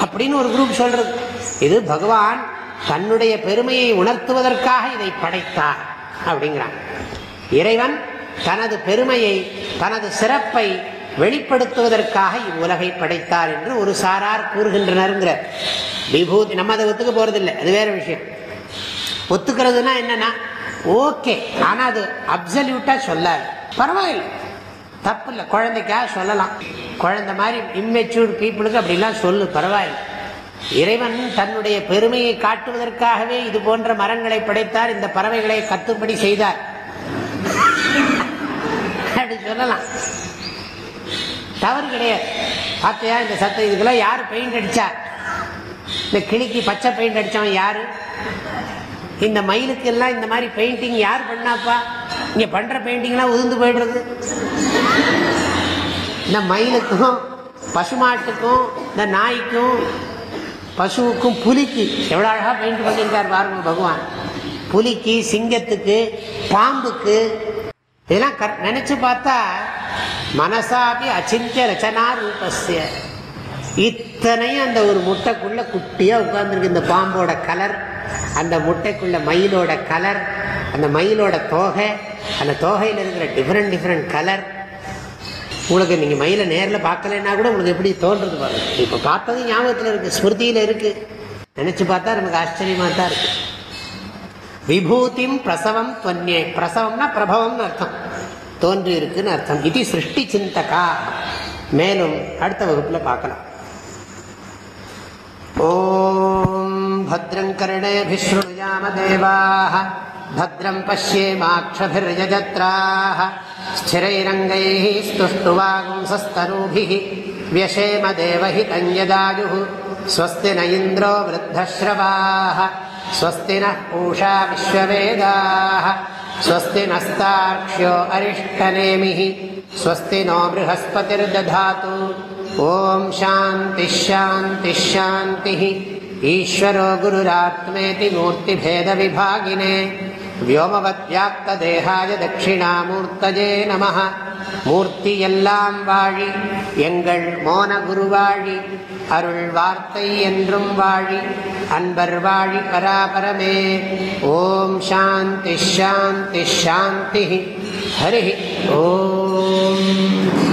அப்படின்னு ஒரு குரூப் சொல்றது. இது பகவான் தன்னுடைய பெருமையை உணர்த்துவதற்காக இதை படைத்தார் அப்படிங்கிறான் இறைவன் தனது பெருமையை தனது சிறப்பை வெளிப்படுத்துவதற்காக இவ்வுலகை படைத்தார் என்று ஒரு சாரார் கூறுகின்றனருங்கிற விபூதி நம்ம அதை ஒத்துக்க போறதில்லை. அது வேற விஷயம். ஒத்துக்கிறதுனா என்னன்னா ஓகே. ஆனா அது அப்சல்யூட்டா சொல்லாது. பரவாயில்லை. தப்பு இல்லை. குழந்தைக்காக சொல்லலாம். குழந்தை மாதிரி இம்மெச்சூர் பீப்புளுக்கு அப்படிலாம் சொல்லு. பரவாயில்லை. இறைவன் தன்னுடைய பெருமையை காட்டுவதற்காகவே இது போன்ற மரங்களை படைத்தார். இந்த பறவைகளை கத்துப்படி செய்தார். அப்படி சொல்லலாம். தவறு கிடையாது. பார்த்தியா இந்த சத்தம் இதுக்கெல்லாம் யார் பெயிண்ட் அடிச்சா? இந்த கிளிக்கு பச்சை பெயிண்ட் அடிச்சவன் யாரு? இந்த மயிலுக்கு எல்லாம் இந்த மாதிரி பெயிண்டிங் யார் பண்ணாப்பா? இங்க பண்ற பெயிண்டிங்லாம் உதிர்ந்து போயிடுறது. இந்த மயிலுக்கும் பசுமாட்டுக்கும் இந்த நாய்க்கும் பசுவுக்கும் புலிக்கு எவ்வளோ அழகாக பெயிண்ட் பண்ணியிருக்கார் பாருங்க பகவான். புலிக்கு சிங்கத்துக்கு பாம்புக்கு இதெல்லாம் கர் நினைச்சு பார்த்தா மனசாபி அச்சிந்திய ரச்சனா ரூபஸ்ய இத்தனையும் அந்த ஒரு முட்டைக்குள்ள குட்டியா உட்கார்ந்துருக்கு இந்த பாம்போட கலர் அந்த முட்டைக்குள்ள மயிலோட கலர் அந்த மயிலோட தோகை அந்த தோகையில் இருக்கிற டிஃப்ரெண்ட் டிஃப்ரெண்ட் கலர் உங்களுக்கு நீங்கள் மயிலை நேரில் பார்க்கலைன்னா கூட உங்களுக்கு எப்படி தோன்றது பாருங்க. இப்போ பார்த்தது ஞாபகத்தில் இருக்கு ஸ்மிருதியில் இருக்கு. நினச்சி பார்த்தா நமக்கு ஆச்சரியமாக தான் இருக்குது விபூதிம் பிரசவம் தொன்யே பிரசவம்னா பிரபவம்னு அர்த்தம். தோன்றி இருக்குன்னு அர்த்தம். இது சிருஷ்டி சிந்தகா மேலும் அடுத்த வகுப்பில் பார்க்கலாம். ஓம் भद्रं कर्णेभिशृणुयाम देवाः भद्रं पश्येमाक्षभिर्यजत्राः स्थिरैरङ्गैः स्तुष्टुवागुंसस्तनूभिः व्यशेम देवहितं यदायुः स्वस्ति न इन्द्रो वृद्धश्रवाः स्वस्ति नः पूषा विश्ववेदाः स्वस्ति नस्ताक्ष्यो अरिष्टनेमिः स्वस्ति नो बृहस्पतिर्दधातु ஓம் சாந்தி ஷாந்தி ஷாந்தி. ஈஸ்வரோ குருராத்மேதி மூர்த்தி பேத விபாகினே வியோமவத்யாப்தேகாய தட்சிணாமூர்த்தஜே நம மூர்த்தி எல்லாம் வாழி எங்கள் மோன குருவாழி அருள் வார்த்தை என்றும் வாழி அன்பர் வாழி பராபரமே ஓம் சாந்தி ஹரி ஓம்